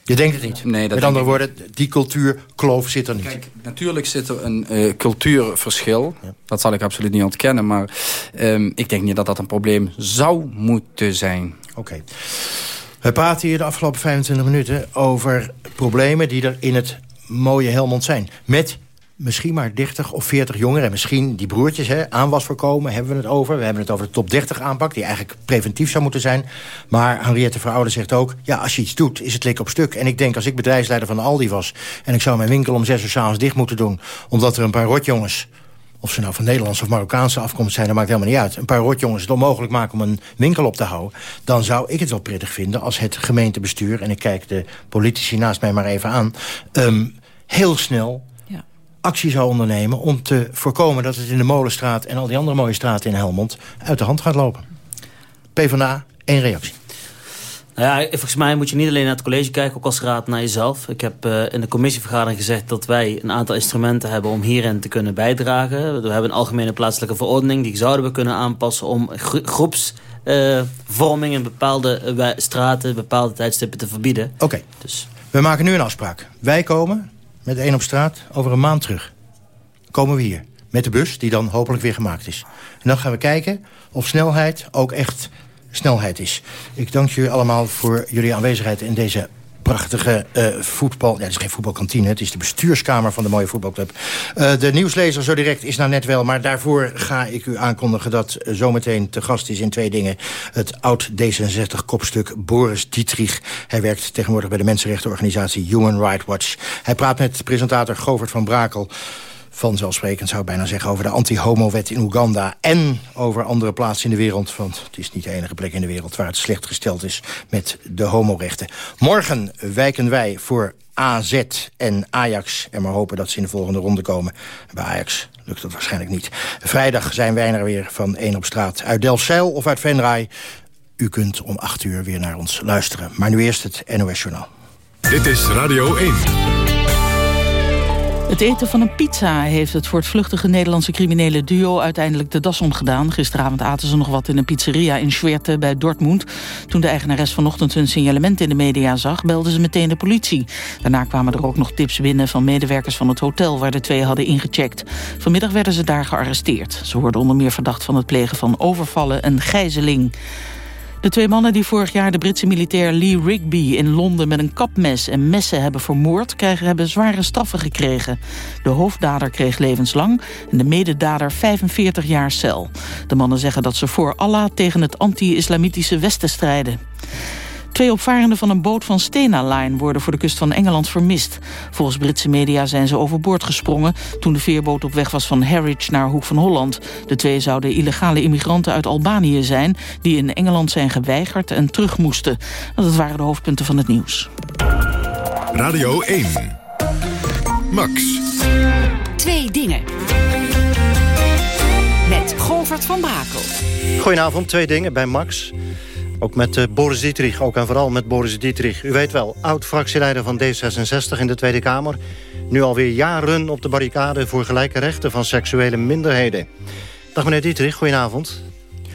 je denkt het niet? Nee, dat Met andere woorden, die cultuurkloof zit er niet. Kijk, natuurlijk zit er een uh, cultuurverschil. Ja. Dat zal ik absoluut niet ontkennen. Maar um, ik denk niet dat dat een probleem zou moeten zijn. Oké. Okay. We praten hier de afgelopen 25 minuten over problemen die er in het mooie Helmond zijn. Met misschien maar 30 of 40 jongeren. En misschien die broertjes, hè, aanwas voorkomen, hebben we het over. We hebben het over de top 30 aanpak, die eigenlijk preventief zou moeten zijn. Maar Henriette Veroude zegt ook, ja, als je iets doet, is het lik op stuk. En ik denk, als ik bedrijfsleider van Aldi was... en ik zou mijn winkel om 6 uur s'avonds dicht moeten doen... omdat er een paar rotjongens of ze nou van Nederlandse of Marokkaanse afkomst zijn, dat maakt helemaal niet uit. Een paar rotjongens het onmogelijk maken om een winkel op te houden... dan zou ik het wel prettig vinden als het gemeentebestuur... en ik kijk de politici naast mij maar even aan... Um, heel snel actie zou ondernemen... om te voorkomen dat het in de Molenstraat en al die andere mooie straten in Helmond... uit de hand gaat lopen. PvdA, één reactie. Nou ja, volgens mij moet je niet alleen naar het college kijken, ook als raad naar jezelf. Ik heb uh, in de commissievergadering gezegd dat wij een aantal instrumenten hebben om hierin te kunnen bijdragen. We hebben een algemene plaatselijke verordening, die zouden we kunnen aanpassen om groepsvorming uh, in bepaalde uh, straten, bepaalde tijdstippen te verbieden. Oké, okay. dus. we maken nu een afspraak. Wij komen met één op straat over een maand terug. Komen we hier met de bus, die dan hopelijk weer gemaakt is. En dan gaan we kijken of snelheid ook echt snelheid is. Ik dank jullie allemaal voor jullie aanwezigheid in deze prachtige uh, voetbal... Ja, het is geen voetbalkantine, het is de bestuurskamer van de mooie voetbalclub. Uh, de nieuwslezer zo direct is nou net wel... maar daarvoor ga ik u aankondigen dat uh, zometeen te gast is in twee dingen... het oud-D66-kopstuk Boris Dietrich. Hij werkt tegenwoordig bij de mensenrechtenorganisatie Human Rights Watch. Hij praat met presentator Govert van Brakel vanzelfsprekend zou ik bijna zeggen... over de anti-homo-wet in Oeganda en over andere plaatsen in de wereld. Want het is niet de enige plek in de wereld waar het slecht gesteld is met de homorechten. Morgen wijken wij voor AZ en Ajax. En maar hopen dat ze in de volgende ronde komen. Bij Ajax lukt dat waarschijnlijk niet. Vrijdag zijn wij er weer van 1 op straat. Uit Delfzijl of uit Venray. U kunt om 8 uur weer naar ons luisteren. Maar nu eerst het NOS Journaal. Dit is Radio 1. Het eten van een pizza heeft het voortvluchtige Nederlandse criminele duo uiteindelijk de das omgedaan. Gisteravond aten ze nog wat in een pizzeria in Schwerte bij Dortmund. Toen de eigenares vanochtend hun signalement in de media zag, belden ze meteen de politie. Daarna kwamen er ook nog tips binnen van medewerkers van het hotel waar de twee hadden ingecheckt. Vanmiddag werden ze daar gearresteerd. Ze worden onder meer verdacht van het plegen van overvallen en gijzeling. De twee mannen die vorig jaar de Britse militair Lee Rigby in Londen met een kapmes en messen hebben vermoord, krijgen, hebben zware straffen gekregen. De hoofddader kreeg levenslang en de mededader 45 jaar cel. De mannen zeggen dat ze voor Allah tegen het anti-islamitische Westen strijden. Twee opvarenden van een boot van Stena Line worden voor de kust van Engeland vermist. Volgens Britse media zijn ze overboord gesprongen toen de veerboot op weg was van Harwich naar Hoek van Holland. De twee zouden illegale immigranten uit Albanië zijn die in Engeland zijn geweigerd en terug moesten. Dat waren de hoofdpunten van het nieuws. Radio 1. Max. Twee dingen. Met Govert van Brakel. Goedenavond, twee dingen bij Max. Ook met uh, Boris Dietrich, ook en vooral met Boris Dietrich. U weet wel, oud-fractieleider van D66 in de Tweede Kamer. Nu alweer jaren op de barricade voor gelijke rechten van seksuele minderheden. Dag meneer Dietrich, goedenavond.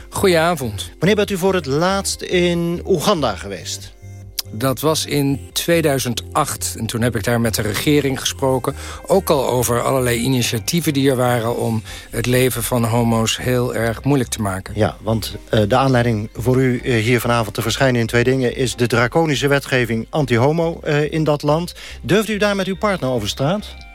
Goedenavond. Wanneer bent u voor het laatst in Oeganda geweest? Dat was in 2008. En toen heb ik daar met de regering gesproken. Ook al over allerlei initiatieven die er waren... om het leven van homo's heel erg moeilijk te maken. Ja, want uh, de aanleiding voor u uh, hier vanavond te verschijnen in twee dingen... is de draconische wetgeving anti-homo uh, in dat land. Durft u daar met uw partner over straat?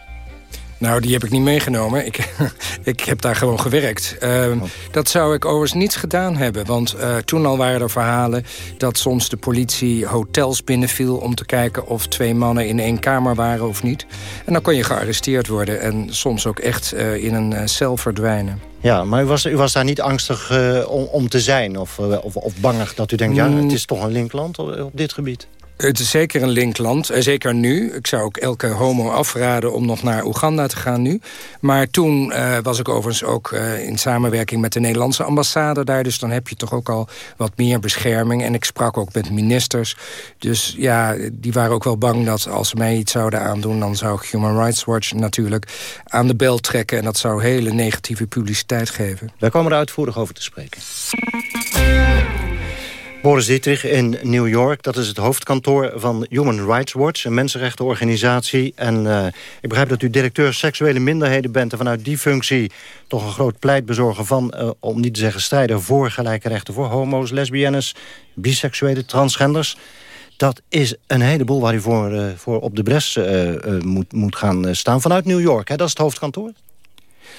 Nou, die heb ik niet meegenomen. Ik, ik heb daar gewoon gewerkt. Uh, oh. Dat zou ik overigens niet gedaan hebben. Want uh, toen al waren er verhalen dat soms de politie hotels binnenviel... om te kijken of twee mannen in één kamer waren of niet. En dan kon je gearresteerd worden en soms ook echt uh, in een cel verdwijnen. Ja, maar u was, u was daar niet angstig om, om, te zijn? Of, of, of bangig dat u denkt, ja, het is toch een linkland op, op dit gebied? Het is zeker een linkland, eh, zeker nu. Ik zou ook elke homo afraden om nog naar Oeganda te gaan nu. Maar toen uh, was ik overigens ook uh, in samenwerking met de Nederlandse ambassade daar. Dus dan heb je toch ook al wat meer bescherming. En ik sprak ook met ministers. Dus ja, die waren ook wel bang dat als ze mij iets zouden aandoen... dan zou Human Rights Watch natuurlijk aan de bel trekken. En dat zou hele negatieve publiciteit geven. Daar komen er uitvoerig over te spreken. Boris Dietrich in New York. Dat is het hoofdkantoor van Human Rights Watch, een mensenrechtenorganisatie. En uh, ik begrijp dat u directeur seksuele minderheden bent... en vanuit die functie toch een groot pleitbezorger van... Uh, om niet te zeggen strijden voor gelijke rechten voor homo's, lesbiennes... biseksuele, transgenders. Dat is een heleboel waar u voor, uh, voor op de bres moet, moet gaan staan vanuit New York. Hè? Dat is het hoofdkantoor?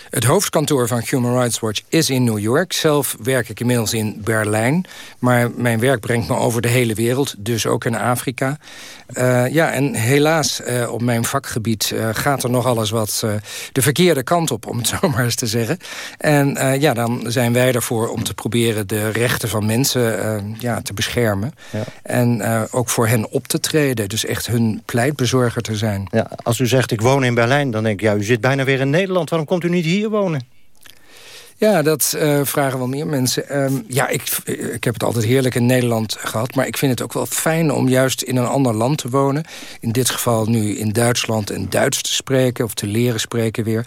Het hoofdkantoor van Human Rights Watch is in New York. Zelf werk ik inmiddels in Berlijn. Maar mijn werk brengt me over de hele wereld, dus ook in Afrika. Uh, ja, en helaas uh, op mijn vakgebied uh, gaat er nog alles wat de verkeerde kant op, om het zo maar eens te zeggen. En ja, dan zijn wij ervoor om te proberen de rechten van mensen ja, te beschermen. Ja. En ook voor hen op te treden. Dus echt hun pleitbezorger te zijn. Ja, als u zegt ik woon in Berlijn, dan denk ik, ja, u zit bijna weer in Nederland. Waarom komt u niet hier wonen? Ja, dat uh, vragen wel meer mensen. Um, ja, ik, ik heb het altijd heerlijk in Nederland gehad... maar ik vind het ook wel fijn om juist in een ander land te wonen. In dit geval nu in Duitsland en Duits te spreken... of te leren spreken weer.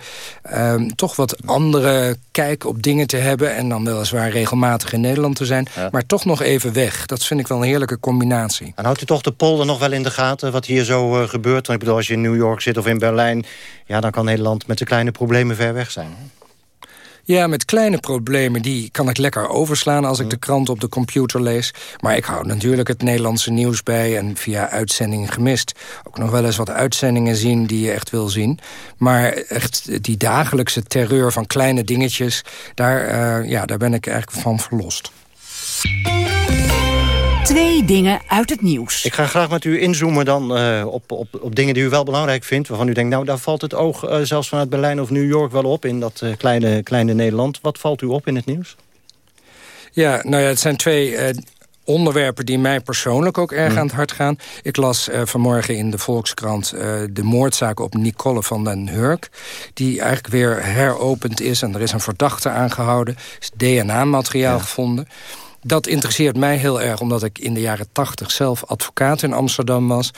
Um, toch wat andere kijk op dingen te hebben... en dan weliswaar regelmatig in Nederland te zijn... Ja. maar toch nog even weg. Dat vind ik wel een heerlijke combinatie. En houdt u toch de polder nog wel in de gaten... wat hier zo uh, gebeurt? Want ik bedoel, als je in New York zit of in Berlijn... ja, dan kan Nederland met de kleine problemen ver weg zijn. Ja, met kleine problemen die kan ik lekker overslaan... als ik de krant op de computer lees. Maar ik hou natuurlijk het Nederlandse nieuws bij... en via uitzendingen gemist. Ook nog wel eens wat uitzendingen zien die je echt wil zien. Maar echt die dagelijkse terreur van kleine dingetjes... daar, uh, ja, daar ben ik eigenlijk van verlost. Twee dingen uit het nieuws. Ik ga graag met u inzoomen dan uh, op, op, op dingen die u wel belangrijk vindt... waarvan u denkt, nou, daar valt het oog uh, zelfs vanuit Berlijn of New York wel op... in dat uh, kleine, kleine Nederland. Wat valt u op in het nieuws? Ja, nou ja, het zijn twee onderwerpen die mij persoonlijk ook erg Mm. aan het hart gaan. Ik las uh, vanmorgen in de Volkskrant uh, de moordzaak op Nicole van den Hurk... die eigenlijk weer heropend is en er is een verdachte aangehouden. Er is DNA-materiaal ja. gevonden. Dat interesseert mij heel erg omdat ik in de jaren tachtig zelf advocaat in Amsterdam was...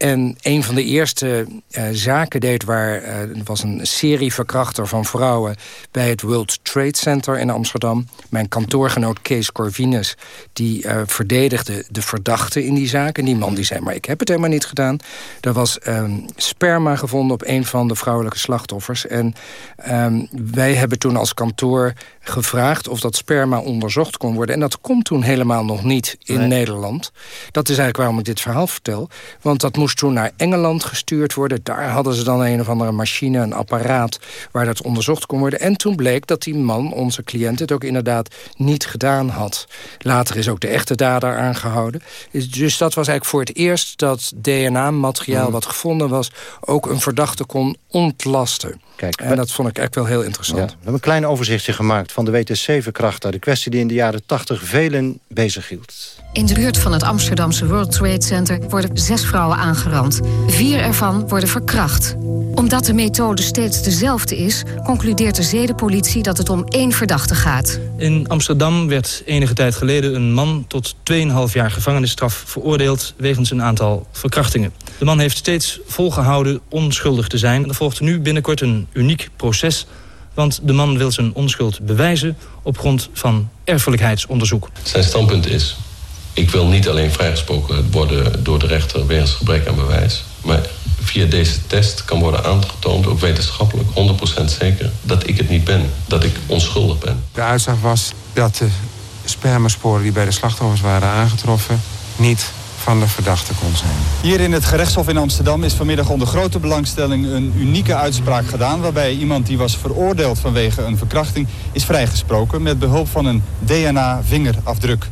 En een van de eerste uh, zaken deed waar... Uh, was een serieverkrachter van vrouwen... bij het World Trade Center in Amsterdam. Mijn kantoorgenoot Kees Corvinus... die uh, verdedigde de verdachte in die zaak. En die man die zei, maar ik heb het helemaal niet gedaan. Er was um, sperma gevonden op een van de vrouwelijke slachtoffers. En um, wij hebben toen als kantoor gevraagd... of dat sperma onderzocht kon worden. En dat komt toen helemaal nog niet in nee. Nederland. Dat is eigenlijk waarom ik dit verhaal vertel. Want dat moest toen naar Engeland gestuurd worden. Daar hadden ze dan een of andere machine, een apparaat... waar dat onderzocht kon worden. En toen bleek dat die man, onze cliënt, het ook inderdaad niet gedaan had. Later is ook de echte dader aangehouden. Dus dat was eigenlijk voor het eerst dat DNA-materiaal mm. wat gevonden was... ook een verdachte kon ontlasten. Kijk, en dat vond ik echt wel heel interessant. Ja, we hebben een klein overzichtje gemaakt van de WTC-verkrachter. De kwestie die in de jaren 80 velen bezighield. In de buurt van het Amsterdamse World Trade Center worden zes vrouwen aangerand. Vier ervan worden verkracht. Omdat de methode steeds dezelfde is, concludeert de zedenpolitie dat het om één verdachte gaat. In Amsterdam werd enige tijd geleden een man tot 2,5 jaar gevangenisstraf veroordeeld wegens een aantal verkrachtingen. De man heeft steeds volgehouden onschuldig te zijn. Er volgt nu binnenkort een uniek proces want de man wil zijn onschuld bewijzen op grond van erfelijkheidsonderzoek. Zijn standpunt is, ik wil niet alleen vrijgesproken worden door de rechter wegens gebrek aan bewijs, maar via deze test kan worden aangetoond, ook wetenschappelijk, 100% zeker, dat ik het niet ben, dat ik onschuldig ben. De uitslag was dat de spermasporen die bij de slachtoffers waren aangetroffen niet van de verdachte kon zijn. Hier in het gerechtshof in Amsterdam is vanmiddag onder grote belangstelling een unieke uitspraak gedaan... waarbij iemand die was veroordeeld vanwege een verkrachting is vrijgesproken... met behulp van een DNA-vingerafdruk.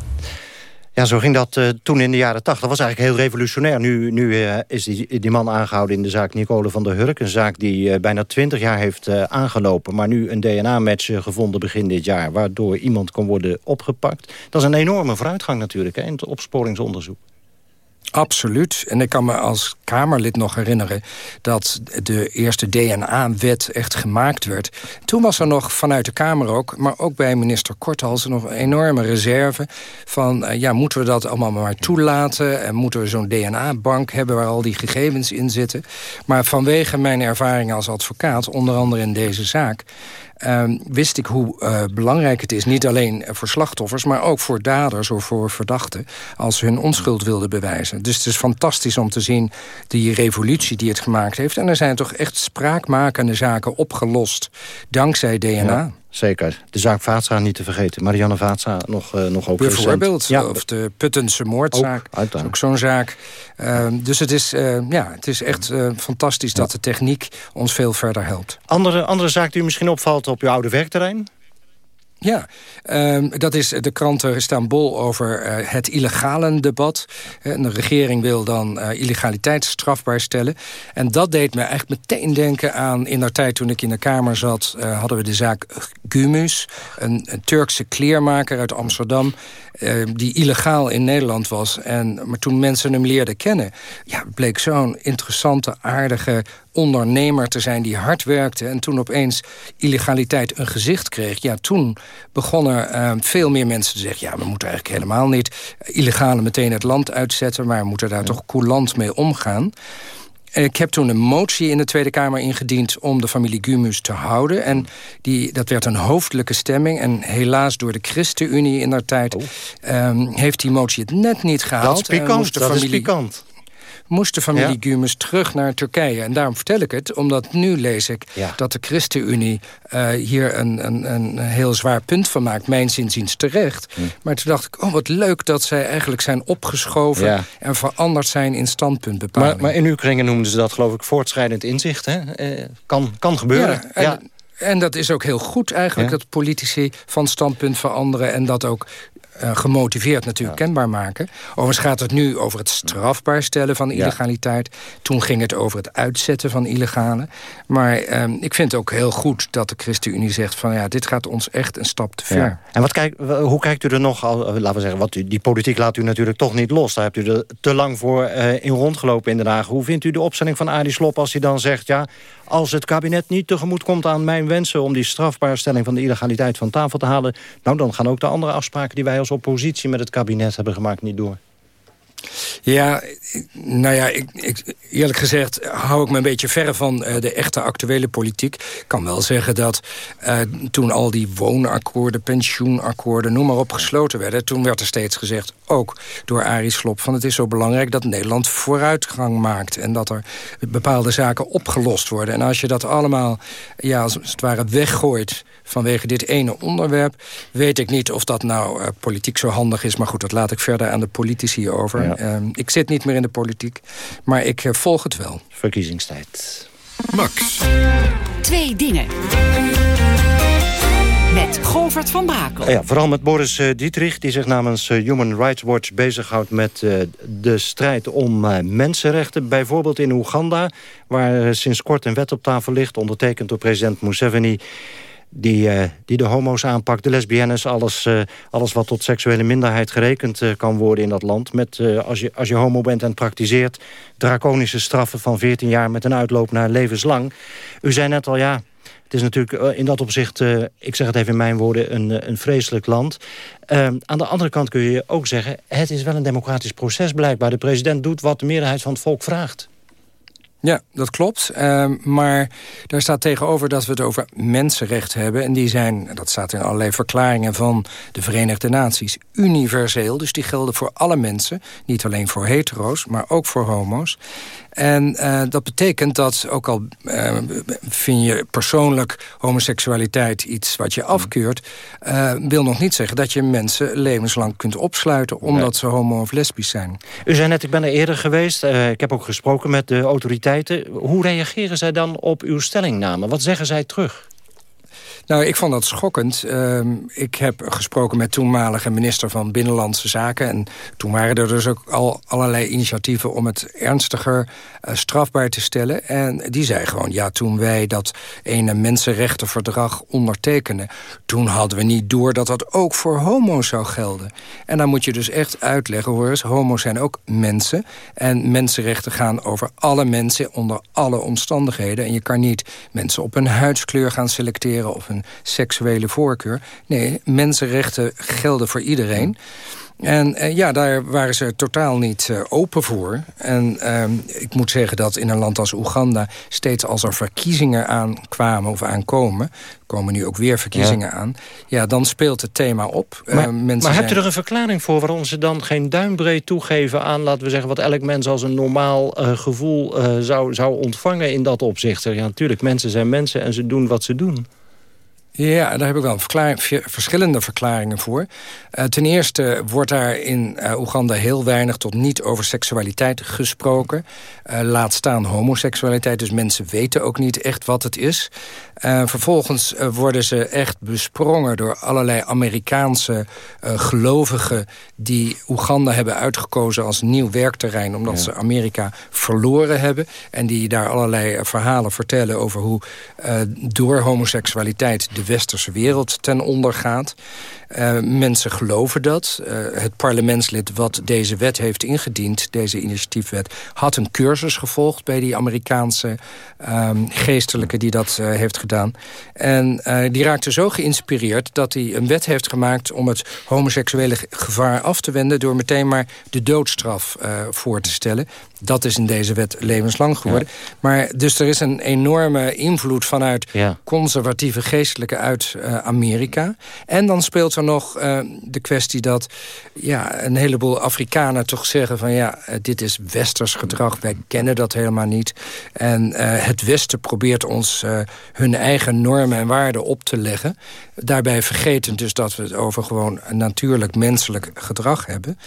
Ja, zo ging dat uh, toen in de jaren 80. Dat was eigenlijk heel revolutionair. Nu, nu uh, is die, die man aangehouden in de zaak Nicole van der Hurk. Een zaak die uh, bijna 20 jaar heeft aangelopen. Maar nu een DNA-match gevonden begin dit jaar. Waardoor iemand kon worden opgepakt. Dat is een enorme vooruitgang natuurlijk hè, in het opsporingsonderzoek. Absoluut. En ik kan me als Kamerlid nog herinneren... dat de eerste DNA-wet echt gemaakt werd. Toen was er nog vanuit de Kamer ook... maar ook bij minister Korthals nog een enorme reserve... van uh, ja, moeten we dat allemaal maar toelaten... en moeten we zo'n DNA-bank hebben waar al die gegevens in zitten. Maar vanwege mijn ervaring als advocaat... onder andere in deze zaak... Uh, wist ik hoe uh, belangrijk het is, niet alleen voor slachtoffers... maar ook voor daders of voor verdachten... als ze hun onschuld wilden bewijzen. Dus het is fantastisch om te zien die revolutie die het gemaakt heeft. En er zijn toch echt spraakmakende zaken opgelost dankzij DNA. Zeker. De zaak Vaatsa niet te vergeten. Marianne Vaatsa nog, uh, nog ook Bijvoorbeeld. Ja. Of de Puttense moordzaak. Ook, ook zo'n zaak. Uh, dus het is, uh, ja, het is echt uh, fantastisch ja. dat de techniek ons veel verder helpt. Andere, andere zaak die u misschien opvalt op uw oude werkterrein? Ja, um, dat is de kranten staan bol over uh, het illegale debat. De regering wil dan uh, illegaliteit strafbaar stellen. En dat deed me eigenlijk meteen denken aan... in de tijd toen ik in de Kamer zat... Hadden we de zaak Gumus, een Turkse kleermaker uit Amsterdam... die illegaal in Nederland was. En, maar toen mensen hem leerden kennen... Ja, bleek zo'n interessante, aardige ondernemer te zijn die hard werkte... en toen opeens illegaliteit een gezicht kreeg... ja, toen begonnen uh, veel meer mensen te zeggen... ja, we moeten eigenlijk helemaal niet illegale meteen het land uitzetten... maar we moeten daar ja. toch coulant mee omgaan. Ik heb toen een motie in de Tweede Kamer ingediend... om de familie Gumus te houden. En die, dat werd een hoofdelijke stemming. En helaas door de ChristenUnie in der tijd... Oh. Um, heeft die motie het net niet gehaald. Dat is pikant, de dat familie... is pikant moest de familie ja. Gumes terug naar Turkije. En daarom vertel ik het, omdat nu lees ik Ja. dat de ChristenUnie eh, hier een, een, een heel zwaar punt van maakt. Mijn zinziens terecht. Hm. Maar toen dacht ik, oh wat leuk dat zij eigenlijk zijn opgeschoven... Ja. en veranderd zijn in standpuntbepaling. Maar, maar in uw kringen noemden ze dat geloof ik voortschrijdend inzicht. Hè? Eh, kan, kan gebeuren. Ja, en, en dat is ook heel goed eigenlijk, Ja. dat politici van standpunt veranderen... en dat ook eh, gemotiveerd natuurlijk kenbaar maken. Overigens gaat het nu over het strafbaar stellen van Ja. illegaliteit. Toen ging het over het uitzetten van illegale. Maar ehm, ik vind het ook heel goed dat de ChristenUnie zegt... van ja, dit gaat ons echt een stap te ver. Ja. En wat kijk, w- hoe kijkt u er nog, al, eh, laten we zeggen, wat u, die politiek laat u natuurlijk toch niet los. Daar hebt u er te lang voor eh, in rondgelopen in Den Haag. Hoe vindt u de opstelling van Arie Slob als hij dan zegt... ja, als het kabinet niet tegemoet komt aan mijn wensen... om die strafbaarstelling van de illegaliteit van tafel te halen... nou, dan gaan ook de andere afspraken die wij als oppositie met het kabinet hebben gemaakt niet door. Ja, nou ja, ik, ik, eerlijk gezegd hou ik me een beetje verre van eh, de echte actuele politiek. Ik kan wel zeggen dat eh, toen al die woonakkoorden, pensioenakkoorden, noem maar op, gesloten werden... toen werd er steeds gezegd, ook door Arie Slob... van het is zo belangrijk dat Nederland vooruitgang maakt... en dat er bepaalde zaken opgelost worden. En als je dat allemaal, ja, als het ware weggooit vanwege dit ene onderwerp... weet ik niet of dat nou eh, politiek zo handig is. Maar goed, dat laat ik verder aan de politici over. Ja. Ehm, ik zit niet meer in de politiek, maar ik eh, volg het wel. Verkiezingstijd. Max. Twee dingen. Met Govert van Brakel. Ja, vooral met Boris eh, Dietrich, die zich namens Human Rights Watch bezighoudt met eh, de strijd om eh, mensenrechten. Bijvoorbeeld in Oeganda, waar sinds kort een wet op tafel ligt, ondertekend door president Museveni. Die, eh, die de homo's aanpakt, de lesbiennes, alles, eh, alles wat tot seksuele minderheid gerekend eh, kan worden in dat land. Met, als, je, als je homo bent en praktiseert, draconische straffen van 14 jaar met een uitloop naar levenslang. U zei net al, ja, het is natuurlijk in dat opzicht, ik zeg het even in mijn woorden, een, een vreselijk land. Eh, aan de andere kant kun je ook zeggen, het is wel een democratisch proces blijkbaar. De president doet wat de meerderheid van het volk vraagt. Ja, dat klopt. Ehm, maar daar staat tegenover dat we het over mensenrechten hebben. En die zijn, dat staat in allerlei verklaringen van de Verenigde Naties, universeel. Dus die gelden voor alle mensen. Niet alleen voor hetero's, maar ook voor homo's. En eh, dat betekent dat, ook al eh, vind je persoonlijk homoseksualiteit iets wat je afkeurt... eh, wil nog niet zeggen dat je mensen levenslang kunt opsluiten... omdat ze homo of lesbisch zijn. U zei net, ik ben er eerder geweest. Ik heb ook gesproken met de autoriteiten. Hoe reageren zij dan op uw stellingname? Wat zeggen zij terug? Nou, ik vond dat schokkend. Ehm, ik heb gesproken met toenmalige minister van Binnenlandse Zaken. En toen waren er dus ook al allerlei initiatieven om het ernstiger eh, strafbaar te stellen. En die zei gewoon, ja, toen wij dat ene mensenrechtenverdrag ondertekenen... toen hadden we niet door dat dat ook voor homo's zou gelden. En dan moet je dus echt uitleggen, hoor eens, homo's zijn ook mensen. En mensenrechten gaan over alle mensen onder alle omstandigheden. En je kan niet mensen op hun huidskleur gaan selecteren... of een seksuele voorkeur. Nee, mensenrechten gelden voor iedereen. En eh, ja, daar waren ze totaal niet eh, open voor. En ehm, ik moet zeggen dat in een land als Oeganda... steeds als er verkiezingen aankwamen of aankomen... komen nu ook weer verkiezingen Ja. aan... ja, dan speelt het thema op. Maar, Eh, mensen maar hebt u er een verklaring voor waarom ze dan geen duimbreed toegeven aan, laten we zeggen, wat elk mens als een normaal gevoel zou, zou ontvangen in dat opzicht? Ja, natuurlijk, mensen zijn mensen en ze doen wat ze doen. Ja, daar heb ik wel verklaring, verschillende verklaringen voor. Eh, ten eerste wordt daar in eh, Oeganda heel weinig tot niet over seksualiteit gesproken. Eh, laat staan homoseksualiteit, dus mensen weten ook niet echt wat het is. Vervolgens worden ze echt besprongen door allerlei Amerikaanse gelovigen... die Oeganda hebben uitgekozen als nieuw werkterrein... omdat ze Amerika verloren hebben. En die daar allerlei verhalen vertellen over hoe door homoseksualiteit... de westerse wereld ten onder gaat. Eh, mensen geloven dat. Eh, het parlementslid wat deze wet heeft ingediend, deze initiatiefwet... had een cursus gevolgd bij die Amerikaanse ehm, geestelijke die dat eh, heeft gedaan. En die raakte zo geïnspireerd dat hij een wet heeft gemaakt... om het homoseksuele ge- gevaar af te wenden... door meteen maar de doodstraf voor te stellen. Dat is in deze wet levenslang geworden. Maar dus er is een enorme invloed vanuit conservatieve geestelijke uit Amerika. En dan speelt er nog de kwestie dat ja, een heleboel Afrikanen toch zeggen van ja, dit is westers gedrag. Wij kennen dat helemaal niet. En het Westen probeert ons hun eigen normen en waarden op te leggen. Daarbij vergeten dus dat we het over gewoon natuurlijk menselijk gedrag hebben.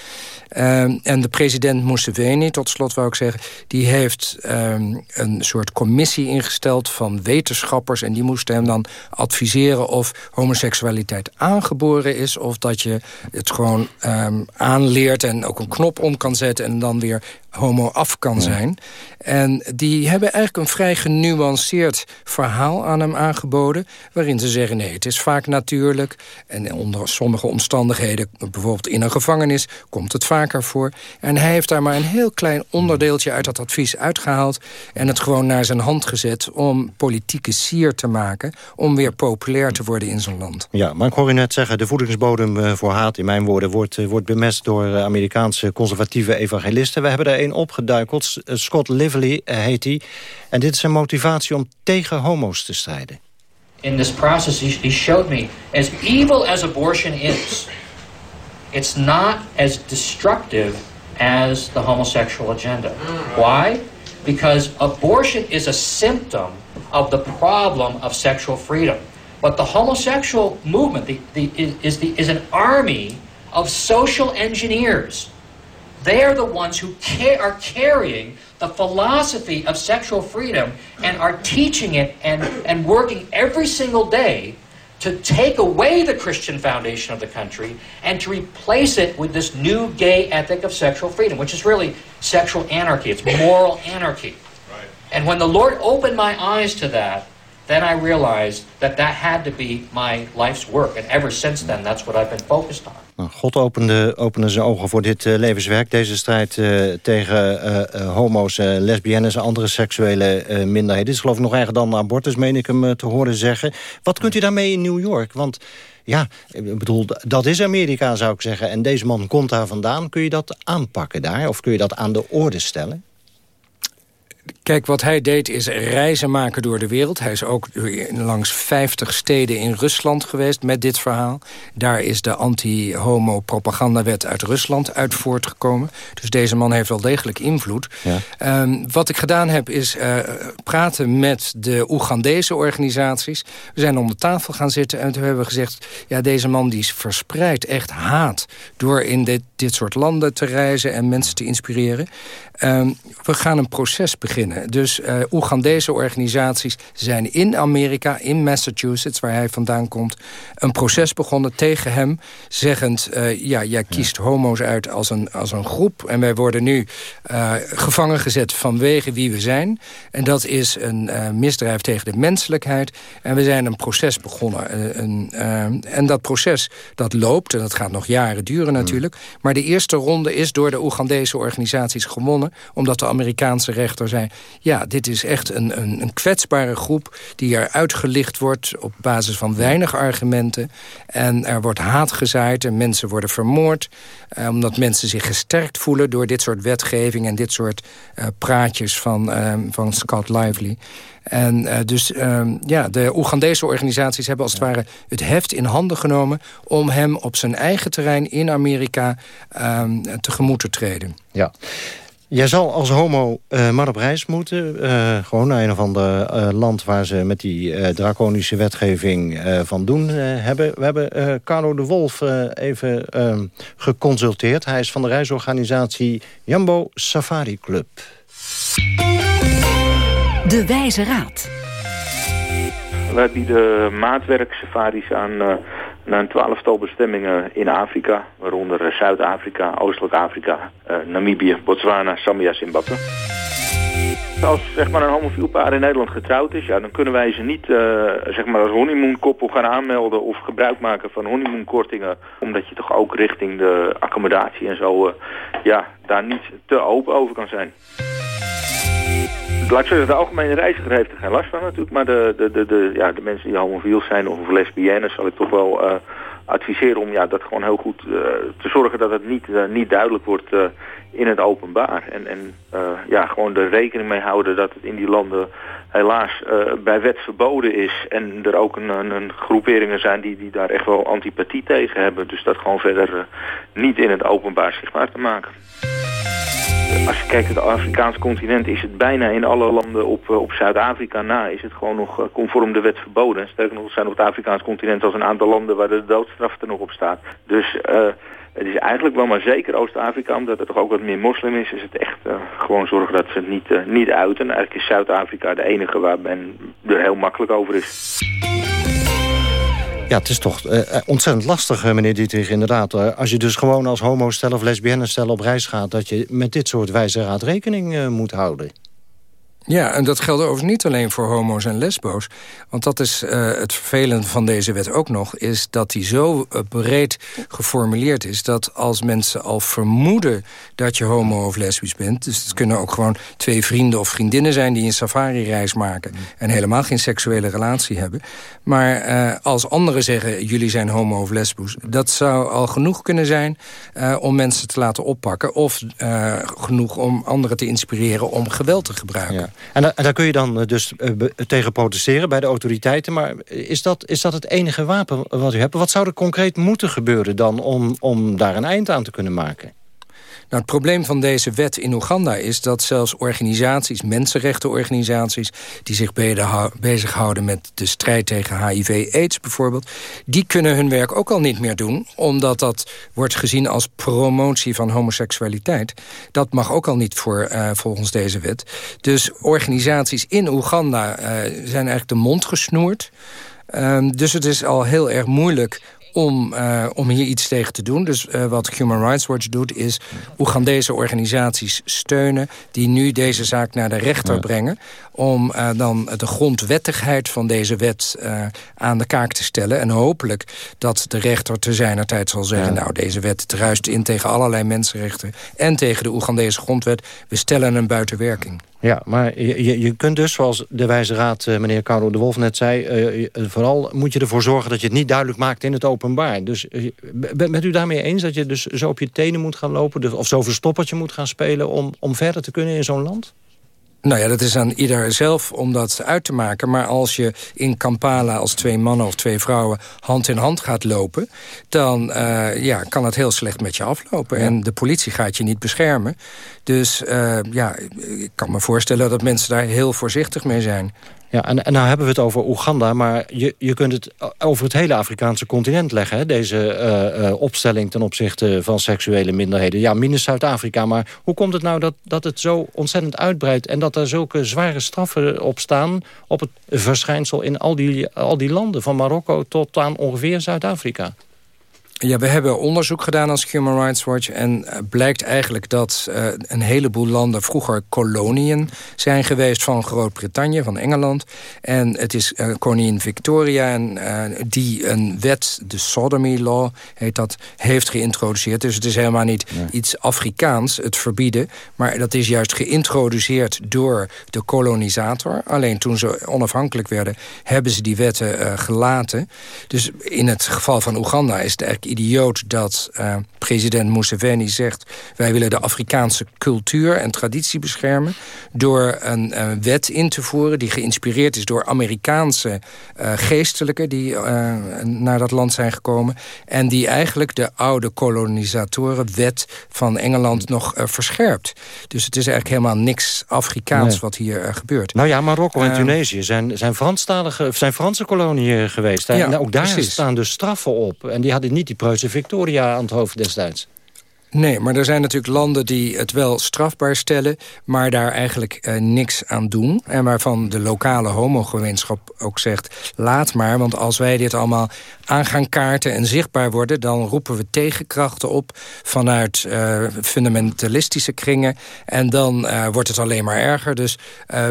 Ehm, en de president Museveni, tot slot zeggen... die heeft ehm, een soort commissie ingesteld van wetenschappers... en die moesten hem dan adviseren of homoseksualiteit aangeboren is... of dat je het gewoon um, aanleert en ook een knop om kan zetten... en dan weer homo af kan zijn. En die hebben eigenlijk een vrij genuanceerd verhaal aan hem aangeboden... waarin ze zeggen, nee, het is vaak natuurlijk... en onder sommige omstandigheden, bijvoorbeeld in een gevangenis... komt het vaker voor. En hij heeft daar maar een heel klein onderdeeltje uit dat advies uitgehaald... en het gewoon naar zijn hand gezet om politieke sier te maken... om weer populair te worden in zijn land. Ja, maar ik hoor u net zeggen, de voedingsbodem eh, voor haat... in mijn woorden, wordt, eh, wordt bemest door eh, Amerikaanse conservatieve evangelisten. We hebben daar een opgeduikeld, Scott Lively heet hij. En dit is zijn motivatie om tegen homo's te strijden. In this process, he showed me, as evil as abortion is... it's not as destructive as the homosexual agenda. Why? Because abortion is a symptom of the problem of sexual freedom. But the homosexual movement the, the, is, the, is an army of social engineers. They are the ones who ca are carrying the philosophy of sexual freedom and are teaching it and, and working every single day to take away the Christian foundation of the country and to replace it with this new gay ethic of sexual freedom, which is really sexual anarchy. It's moral anarchy. Right. And when the Lord opened my eyes to that, then I realized that that had to be my life's work. And ever since then, that's what I've been focused on. Nou, God opende, opende zijn ogen voor dit uh, levenswerk. Deze strijd uh, tegen uh, homo's, lesbiennes en andere seksuele minderheden. Dit is geloof ik nog erger dan abortus, meen ik hem te horen zeggen. Wat kunt u daarmee in New York? Want ja, ik bedoel, dat is Amerika zou ik zeggen. En deze man komt daar vandaan. Kun je dat aanpakken daar? Of kun je dat aan de orde stellen? Kijk, wat hij deed is reizen maken door de wereld. Hij is ook langs 50 steden in Rusland geweest met dit verhaal. Daar is de anti-homo-propagandawet uit Rusland uit voortgekomen. Dus deze man heeft wel degelijk invloed. Ja. Um, wat ik gedaan heb is uh, praten met de Oegandese organisaties. We zijn om de tafel gaan zitten en toen hebben we gezegd... ja, deze man die verspreidt echt haat door in dit, dit soort landen te reizen... en mensen te inspireren. Um, we gaan een proces beginnen. Dus uh, Oegandese organisaties zijn in Amerika, in Massachusetts... waar hij vandaan komt, een proces begonnen tegen hem... zeggend, uh, ja, jij kiest homo's uit als een, als een groep... en wij worden nu uh, gevangen gezet vanwege wie we zijn. En dat is een misdrijf tegen de menselijkheid. En we zijn een proces begonnen. Een, en dat proces, dat loopt, en dat gaat nog jaren duren natuurlijk... maar de eerste ronde is door de Oegandese organisaties gewonnen omdat de Amerikaanse rechter zei... ja, dit is echt een, een, een kwetsbare groep die er uitgelicht wordt... op basis van weinig argumenten. En er wordt haat gezaaid en mensen worden vermoord... Eh, omdat mensen zich gesterkt voelen door dit soort wetgeving... en dit soort uh, praatjes van, uh, van Scott Lively. En uh, dus uh, ja, de Oegandese organisaties hebben als het ware het heft in handen genomen... om hem op zijn eigen terrein in Amerika uh, tegemoet te treden. Ja. Jij zal als homo uh, maar op reis moeten. Uh, gewoon naar een of ander uh, land waar ze met die draconische wetgeving van doen hebben. We hebben Carlo de Wolf even ehm, geconsulteerd. Hij is van de reisorganisatie Jambo Safari Club. De Wijze Raad. Wij bieden maatwerk safaris aan naar een twaalftal bestemmingen in Afrika, waaronder Zuid-Afrika, Oostelijk Afrika, uh, Namibië, Botswana, Zambia, Zimbabwe. Als zeg maar, een homofiel paar in Nederland getrouwd is, ja, dan kunnen wij ze niet uh, zeg maar als honeymoonkoppel gaan aanmelden of gebruik maken van honeymoonkortingen. Omdat je toch ook richting de accommodatie en zo uh, ja, daar niet te open over kan zijn. Laat ik zeggen, de algemene reiziger heeft er geen last van natuurlijk. Maar de, de, de, de, ja, de mensen die homofiel zijn of lesbiennes zal ik toch wel uh, adviseren om ja, dat gewoon heel goed te zorgen dat het niet, niet duidelijk wordt in het openbaar. En, en ja, gewoon er rekening mee houden dat het in die landen helaas bij wet verboden is. En er ook een, een, een, groeperingen zijn die, die daar echt wel antipathie tegen hebben. Dus dat gewoon verder niet in het openbaar zichtbaar te maken als je kijkt naar het Afrikaanse continent is het bijna in alle landen op, eh, op Zuid-Afrika na is het gewoon nog eh, conform de wet verboden. Sterker nog, er zijn op het Afrikaanse continent als een aantal landen waar de doodstraf er nog op staat. Dus uh, het is eigenlijk wel maar zeker Oost-Afrika, omdat het toch ook wat meer moslim is, is het echt gewoon zorgen dat ze het niet, niet uiten. Eigenlijk is Zuid-Afrika de enige waar men er heel makkelijk over is. Ja, het is toch uh, ontzettend lastig, eh, meneer Dietrich, inderdaad. Als je dus gewoon als homo-stel of lesbienne-stel op reis gaat... dat je met dit soort wijze raad rekening moet houden. Ja, en dat geldt overigens niet alleen voor homo's en lesbo's. Want dat is uh, het vervelende van deze wet ook nog... is dat die zo uh, breed geformuleerd is... dat als mensen al vermoeden dat je homo of lesbisch bent... dus het kunnen ook gewoon twee vrienden of vriendinnen zijn... die een safari-reis maken en helemaal geen seksuele relatie hebben. Maar uh, als anderen zeggen, jullie zijn homo of lesbisch... dat zou al genoeg kunnen zijn om mensen te laten oppakken... of genoeg om anderen te inspireren om geweld te gebruiken. En, daar kun je dan eh, dus uh, tegen protesteren bij de autoriteiten. Maar is dat, is dat het enige wapen wat u hebt? Wat zou er concreet moeten gebeuren dan om, om daar een eind aan te kunnen maken? Nou, het probleem van deze wet in Oeganda is dat zelfs organisaties, mensenrechtenorganisaties... die zich bezighouden met de strijd tegen HIV-AIDS bijvoorbeeld... die kunnen hun werk ook al niet meer doen... omdat dat wordt gezien als promotie van homoseksualiteit. Dat mag ook al niet voor, uh, volgens deze wet. Dus organisaties in Oeganda uh, zijn eigenlijk de mond gesnoerd... Um, dus het is al heel erg moeilijk om, uh, om hier iets tegen te doen. Dus uh, wat Human Rights Watch doet is... hoe gaan deze organisaties steunen... die nu deze zaak naar de rechter brengen... om uh, dan de grondwettigheid van deze wet aan de kaak te stellen. En hopelijk dat de rechter te zijner tijd zal zeggen... nou, deze wet druist in tegen allerlei mensenrechten... en tegen de Oegandese grondwet. We stellen hem buiten werking. Ja, maar je, je kunt dus, zoals de wijze raad, meneer Carlo de Wolf net zei... Vooral moet je ervoor zorgen dat je het niet duidelijk maakt in het openbaar. Dus bent u daarmee eens dat je dus zo op je tenen moet gaan lopen... Dus, of zo verstoppertje moet gaan spelen om, om verder te kunnen in zo'n land? Nou ja, dat is aan ieder zelf om dat uit te maken. Maar als je in Kampala als twee mannen of twee vrouwen hand in hand gaat lopen... dan uh, ja, kan het heel slecht met je aflopen. Ja. En de politie gaat je niet beschermen. Dus uh, ja, ik kan me voorstellen dat mensen daar heel voorzichtig mee zijn. Ja, en, nou hebben we het over Oeganda, maar je, je kunt het over het hele Afrikaanse continent leggen. Hè? Deze uh, uh, opstelling ten opzichte van seksuele minderheden. Ja, minus Zuid-Afrika, maar hoe komt het nou dat, dat het zo ontzettend uitbreidt... en dat er zulke zware straffen op staan op het verschijnsel in al die, al die landen... van Marokko tot aan ongeveer Zuid-Afrika? Ja, we hebben onderzoek gedaan als Human Rights Watch... en uh, blijkt eigenlijk dat uh, een heleboel landen vroeger koloniën zijn geweest... van Groot-Brittannië, van Engeland. En het is uh, koningin Victoria en, die een wet, de Sodomy Law heet dat, heeft geïntroduceerd. Dus het is helemaal niet iets Afrikaans, het verbieden... maar dat is juist geïntroduceerd door de kolonisator. Alleen toen ze onafhankelijk werden, hebben ze die wetten gelaten. Dus in het geval van Oeganda is het eigenlijk idioot dat uh, president Museveni zegt... wij willen de Afrikaanse cultuur en traditie beschermen... door een uh, wet in te voeren die geïnspireerd is door Amerikaanse uh, geestelijken... die naar dat land zijn gekomen... en die eigenlijk de oude kolonisatorenwet van Engeland nog verscherpt. Dus het is eigenlijk helemaal niks Afrikaans nee. wat hier gebeurt. Nou ja, Marokko en Tunesië zijn, zijn, Franstalige, zijn Franse koloniën geweest. Ja, en ook daar precies. staan dus straffen op. En die hadden niet die preuze Victoria aan het hoofd destijds. Nee, maar er zijn natuurlijk landen die het wel strafbaar stellen... maar daar eigenlijk uh, niks aan doen. En waarvan de lokale homogemeenschap ook zegt... laat maar, want als wij dit allemaal aan gaan kaarten en zichtbaar worden... dan roepen we tegenkrachten op vanuit uh, fundamentalistische kringen... en dan uh, wordt het alleen maar erger. Dus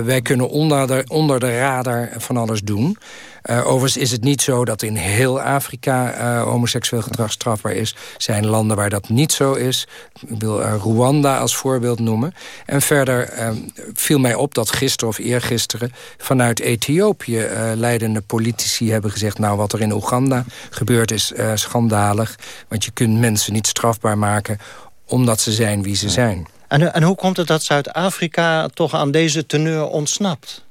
wij kunnen onder de, onder de radar van alles doen... Uh, overigens is het niet zo dat in heel Afrika uh, homoseksueel gedrag strafbaar is. Er zijn landen waar dat niet zo is. Ik wil uh, Rwanda als voorbeeld noemen. En verder viel mij op dat gisteren of eergisteren... vanuit Ethiopië leidende politici hebben gezegd... nou, wat er in Oeganda gebeurt is schandalig. Want je kunt mensen niet strafbaar maken omdat ze zijn wie ze zijn. En, en hoe komt het dat Zuid-Afrika toch aan deze teneur ontsnapt?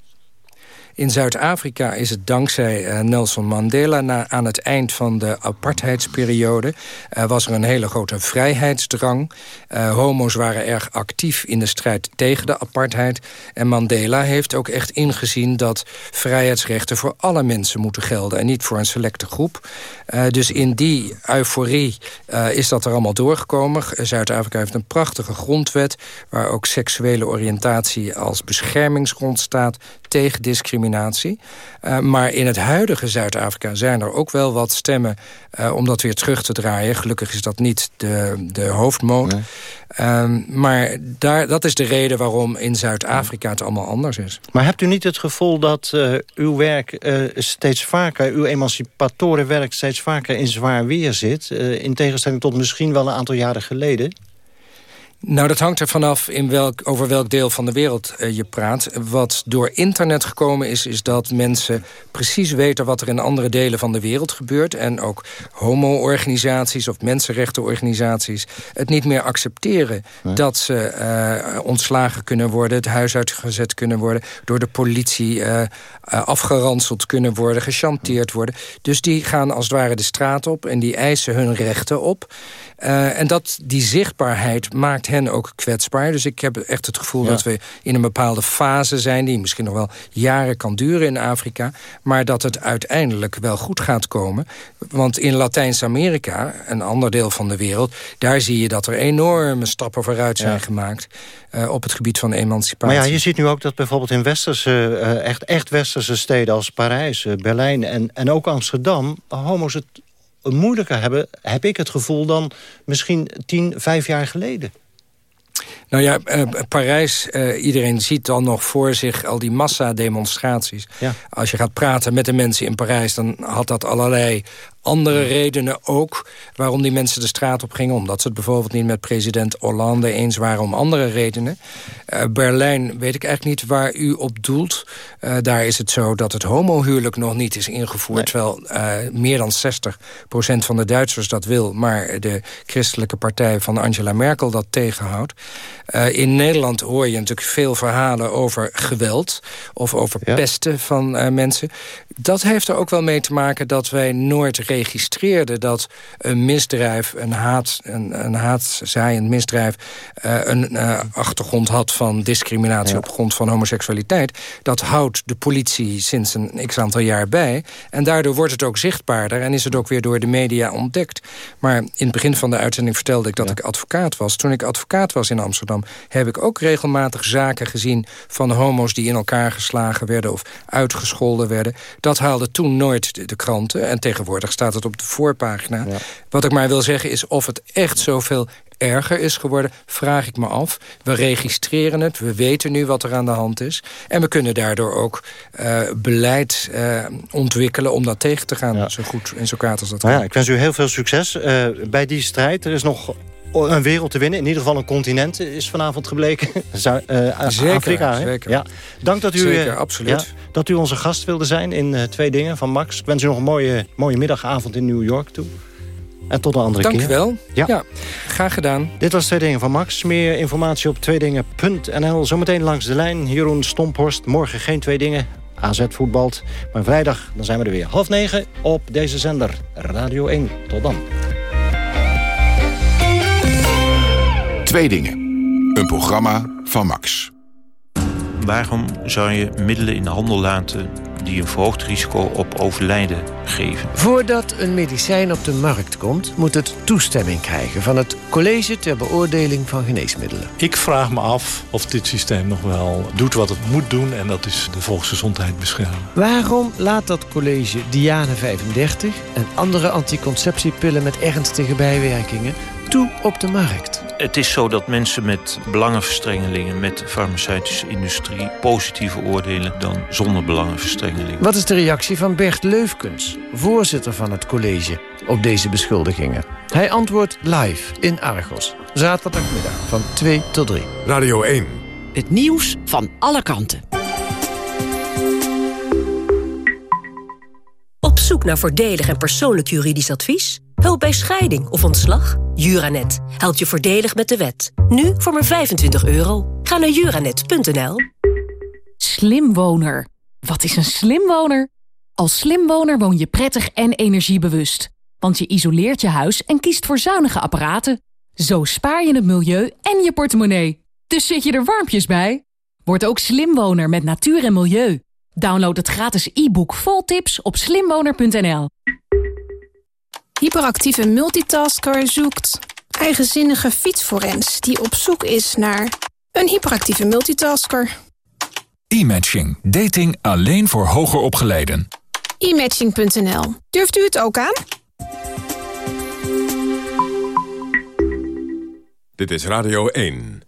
In Zuid-Afrika is het dankzij uh, Nelson Mandela... Na, aan het eind van de apartheidsperiode... Uh, was er een hele grote vrijheidsdrang. Uh, homo's waren erg actief in de strijd tegen de apartheid. En Mandela heeft ook echt ingezien... dat vrijheidsrechten voor alle mensen moeten gelden... en niet voor een selecte groep. dus in die euforie is dat er allemaal doorgekomen. Zuid-Afrika heeft een prachtige grondwet... waar ook seksuele oriëntatie als beschermingsgrond staat... tegen discriminatie uh, maar in het huidige Zuid-Afrika zijn er ook wel wat stemmen... Uh, om dat weer terug te draaien. Gelukkig is dat niet de, de hoofdmoot. Um, maar daar, dat is de reden waarom in Zuid-Afrika het allemaal anders is. Maar hebt u niet het gevoel dat uh, uw werk steeds vaker... uw emancipatorenwerk steeds vaker in zwaar weer zit... in tegenstelling tot misschien wel een aantal jaren geleden? Nou, dat hangt er vanaf in welk, over welk deel van de wereld uh, je praat. Wat door internet gekomen is, is dat mensen precies weten... wat er in andere delen van de wereld gebeurt. En ook homo-organisaties of mensenrechtenorganisaties... het niet meer accepteren dat ze uh, ontslagen kunnen worden... het huis uitgezet kunnen worden... door de politie uh, afgeranseld kunnen worden, gechanteerd worden. Dus die gaan als het ware de straat op en die eisen hun rechten op... En dat, die zichtbaarheid maakt hen ook kwetsbaar. Dus ik heb echt het gevoel dat we in een bepaalde fase zijn... die misschien nog wel jaren kan duren in Afrika... maar dat het uiteindelijk wel goed gaat komen. Want in Latijns-Amerika, een ander deel van de wereld... daar zie je dat er enorme stappen vooruit zijn gemaakt... Uh, op het gebied van emancipatie. Maar ja, je ziet nu ook dat bijvoorbeeld in westerse, uh, echt, echt westerse steden... als Parijs, Berlijn en, en ook Amsterdam... homo's het moeilijker hebben, heb ik het gevoel... dan misschien tien, vijf jaar geleden. Nou ja, uh, Parijs, uh, iedereen ziet dan nog voor zich al die massademonstraties. Ja. Als je gaat praten met de mensen in Parijs... dan had dat allerlei andere redenen ook waarom die mensen de straat op gingen. Omdat ze het bijvoorbeeld niet met president Hollande eens waren om andere redenen. Uh, Berlijn weet ik eigenlijk niet waar u op doelt. Uh, daar is het zo dat het homohuwelijk nog niet is ingevoerd. Nee. Terwijl uh, meer dan 60% van de Duitsers dat wil. Maar de christelijke partij van Angela Merkel dat tegenhoudt. in Nederland hoor je natuurlijk veel verhalen over geweld. Of over ja. pesten van mensen. Dat heeft er ook wel mee te maken dat wij nooit registreerden... dat een misdrijf, een, haat, een, een haatzaaiend misdrijf... Uh, een uh, achtergrond had van discriminatie ja. op grond van homoseksualiteit. Dat houdt de politie sinds een x-aantal jaar bij. En daardoor wordt het ook zichtbaarder en is het ook weer door de media ontdekt. Maar in het begin van de uitzending vertelde ik dat ja. ik advocaat was. Toen ik advocaat was in Amsterdam... heb ik ook regelmatig zaken gezien van homo's... die in elkaar geslagen werden of uitgescholden werden. Dat haalde toen nooit de, de kranten. En tegenwoordig staat het op de voorpagina. Ja. Wat ik maar wil zeggen is of het echt zoveel erger is geworden, vraag ik me af. We registreren het, we weten nu wat er aan de hand is. En we kunnen daardoor ook uh, beleid uh, ontwikkelen om dat tegen te gaan. Ja. Zo goed en zo kwaad als dat nou ja, Ik wens u heel veel succes uh, bij die strijd. Er is nog een wereld te winnen. In ieder geval een continent is vanavond gebleken. Zuid, uh, zeker, Afrika. Zeker. Ja. Dank dat u, zeker, absoluut. Ja, dat u onze gast wilde zijn in uh, Twee Dingen van Max. Ik wens u nog een mooie, mooie middagavond in New York toe. En tot een andere Dank keer. Dank u Ja. wel. Ja, graag gedaan. Dit was Twee Dingen van Max. Meer informatie op tweedingen.nl. Zometeen langs de lijn. Jeroen Stomphorst. Morgen geen Twee Dingen. AZ voetbalt. Maar vrijdag dan zijn we er weer. Half negen op deze zender. Radio 1. Tot dan. Twee dingen. Een programma van Max. Waarom zou je middelen in de handel laten die een verhoogd risico op overlijden geven? Voordat een medicijn op de markt komt, moet het toestemming krijgen van het College ter Beoordeling van Geneesmiddelen. Ik vraag me af of dit systeem nog wel doet wat het moet doen en dat is de volksgezondheid beschermen. Waarom laat dat college Diane 35 en andere anticonceptiepillen met ernstige bijwerkingen toe op de markt? Het is zo dat mensen met belangenverstrengelingen... met de farmaceutische industrie positiever oordelen... dan zonder belangenverstrengelingen. Wat is de reactie van Bert Leufkens, voorzitter van het college... op deze beschuldigingen? Hij antwoordt live in Argos. Zaterdagmiddag van 2 tot 3. Radio 1. Het nieuws van alle kanten. Op zoek naar voordelig en persoonlijk juridisch advies? Hulp bij scheiding of ontslag? Juranet helpt je voordelig met de wet. Nu voor maar 25 euro. Ga naar juranet.nl. Slimwoner. Wat is een slimwoner? Als slimwoner woon je prettig en energiebewust. Want je isoleert je huis en kiest voor zuinige apparaten. Zo spaar je het milieu en je portemonnee. Dus zit je er warmpjes bij? Word ook slimwoner met natuur en milieu. Download het gratis e-book vol tips op slimwoner.nl. Hyperactieve multitasker zoekt eigenzinnige fietsforens die op zoek is naar een hyperactieve multitasker. E-matching. Dating alleen voor hoger opgeleiden. E-matching.nl. Durft u het ook aan? Dit is Radio 1.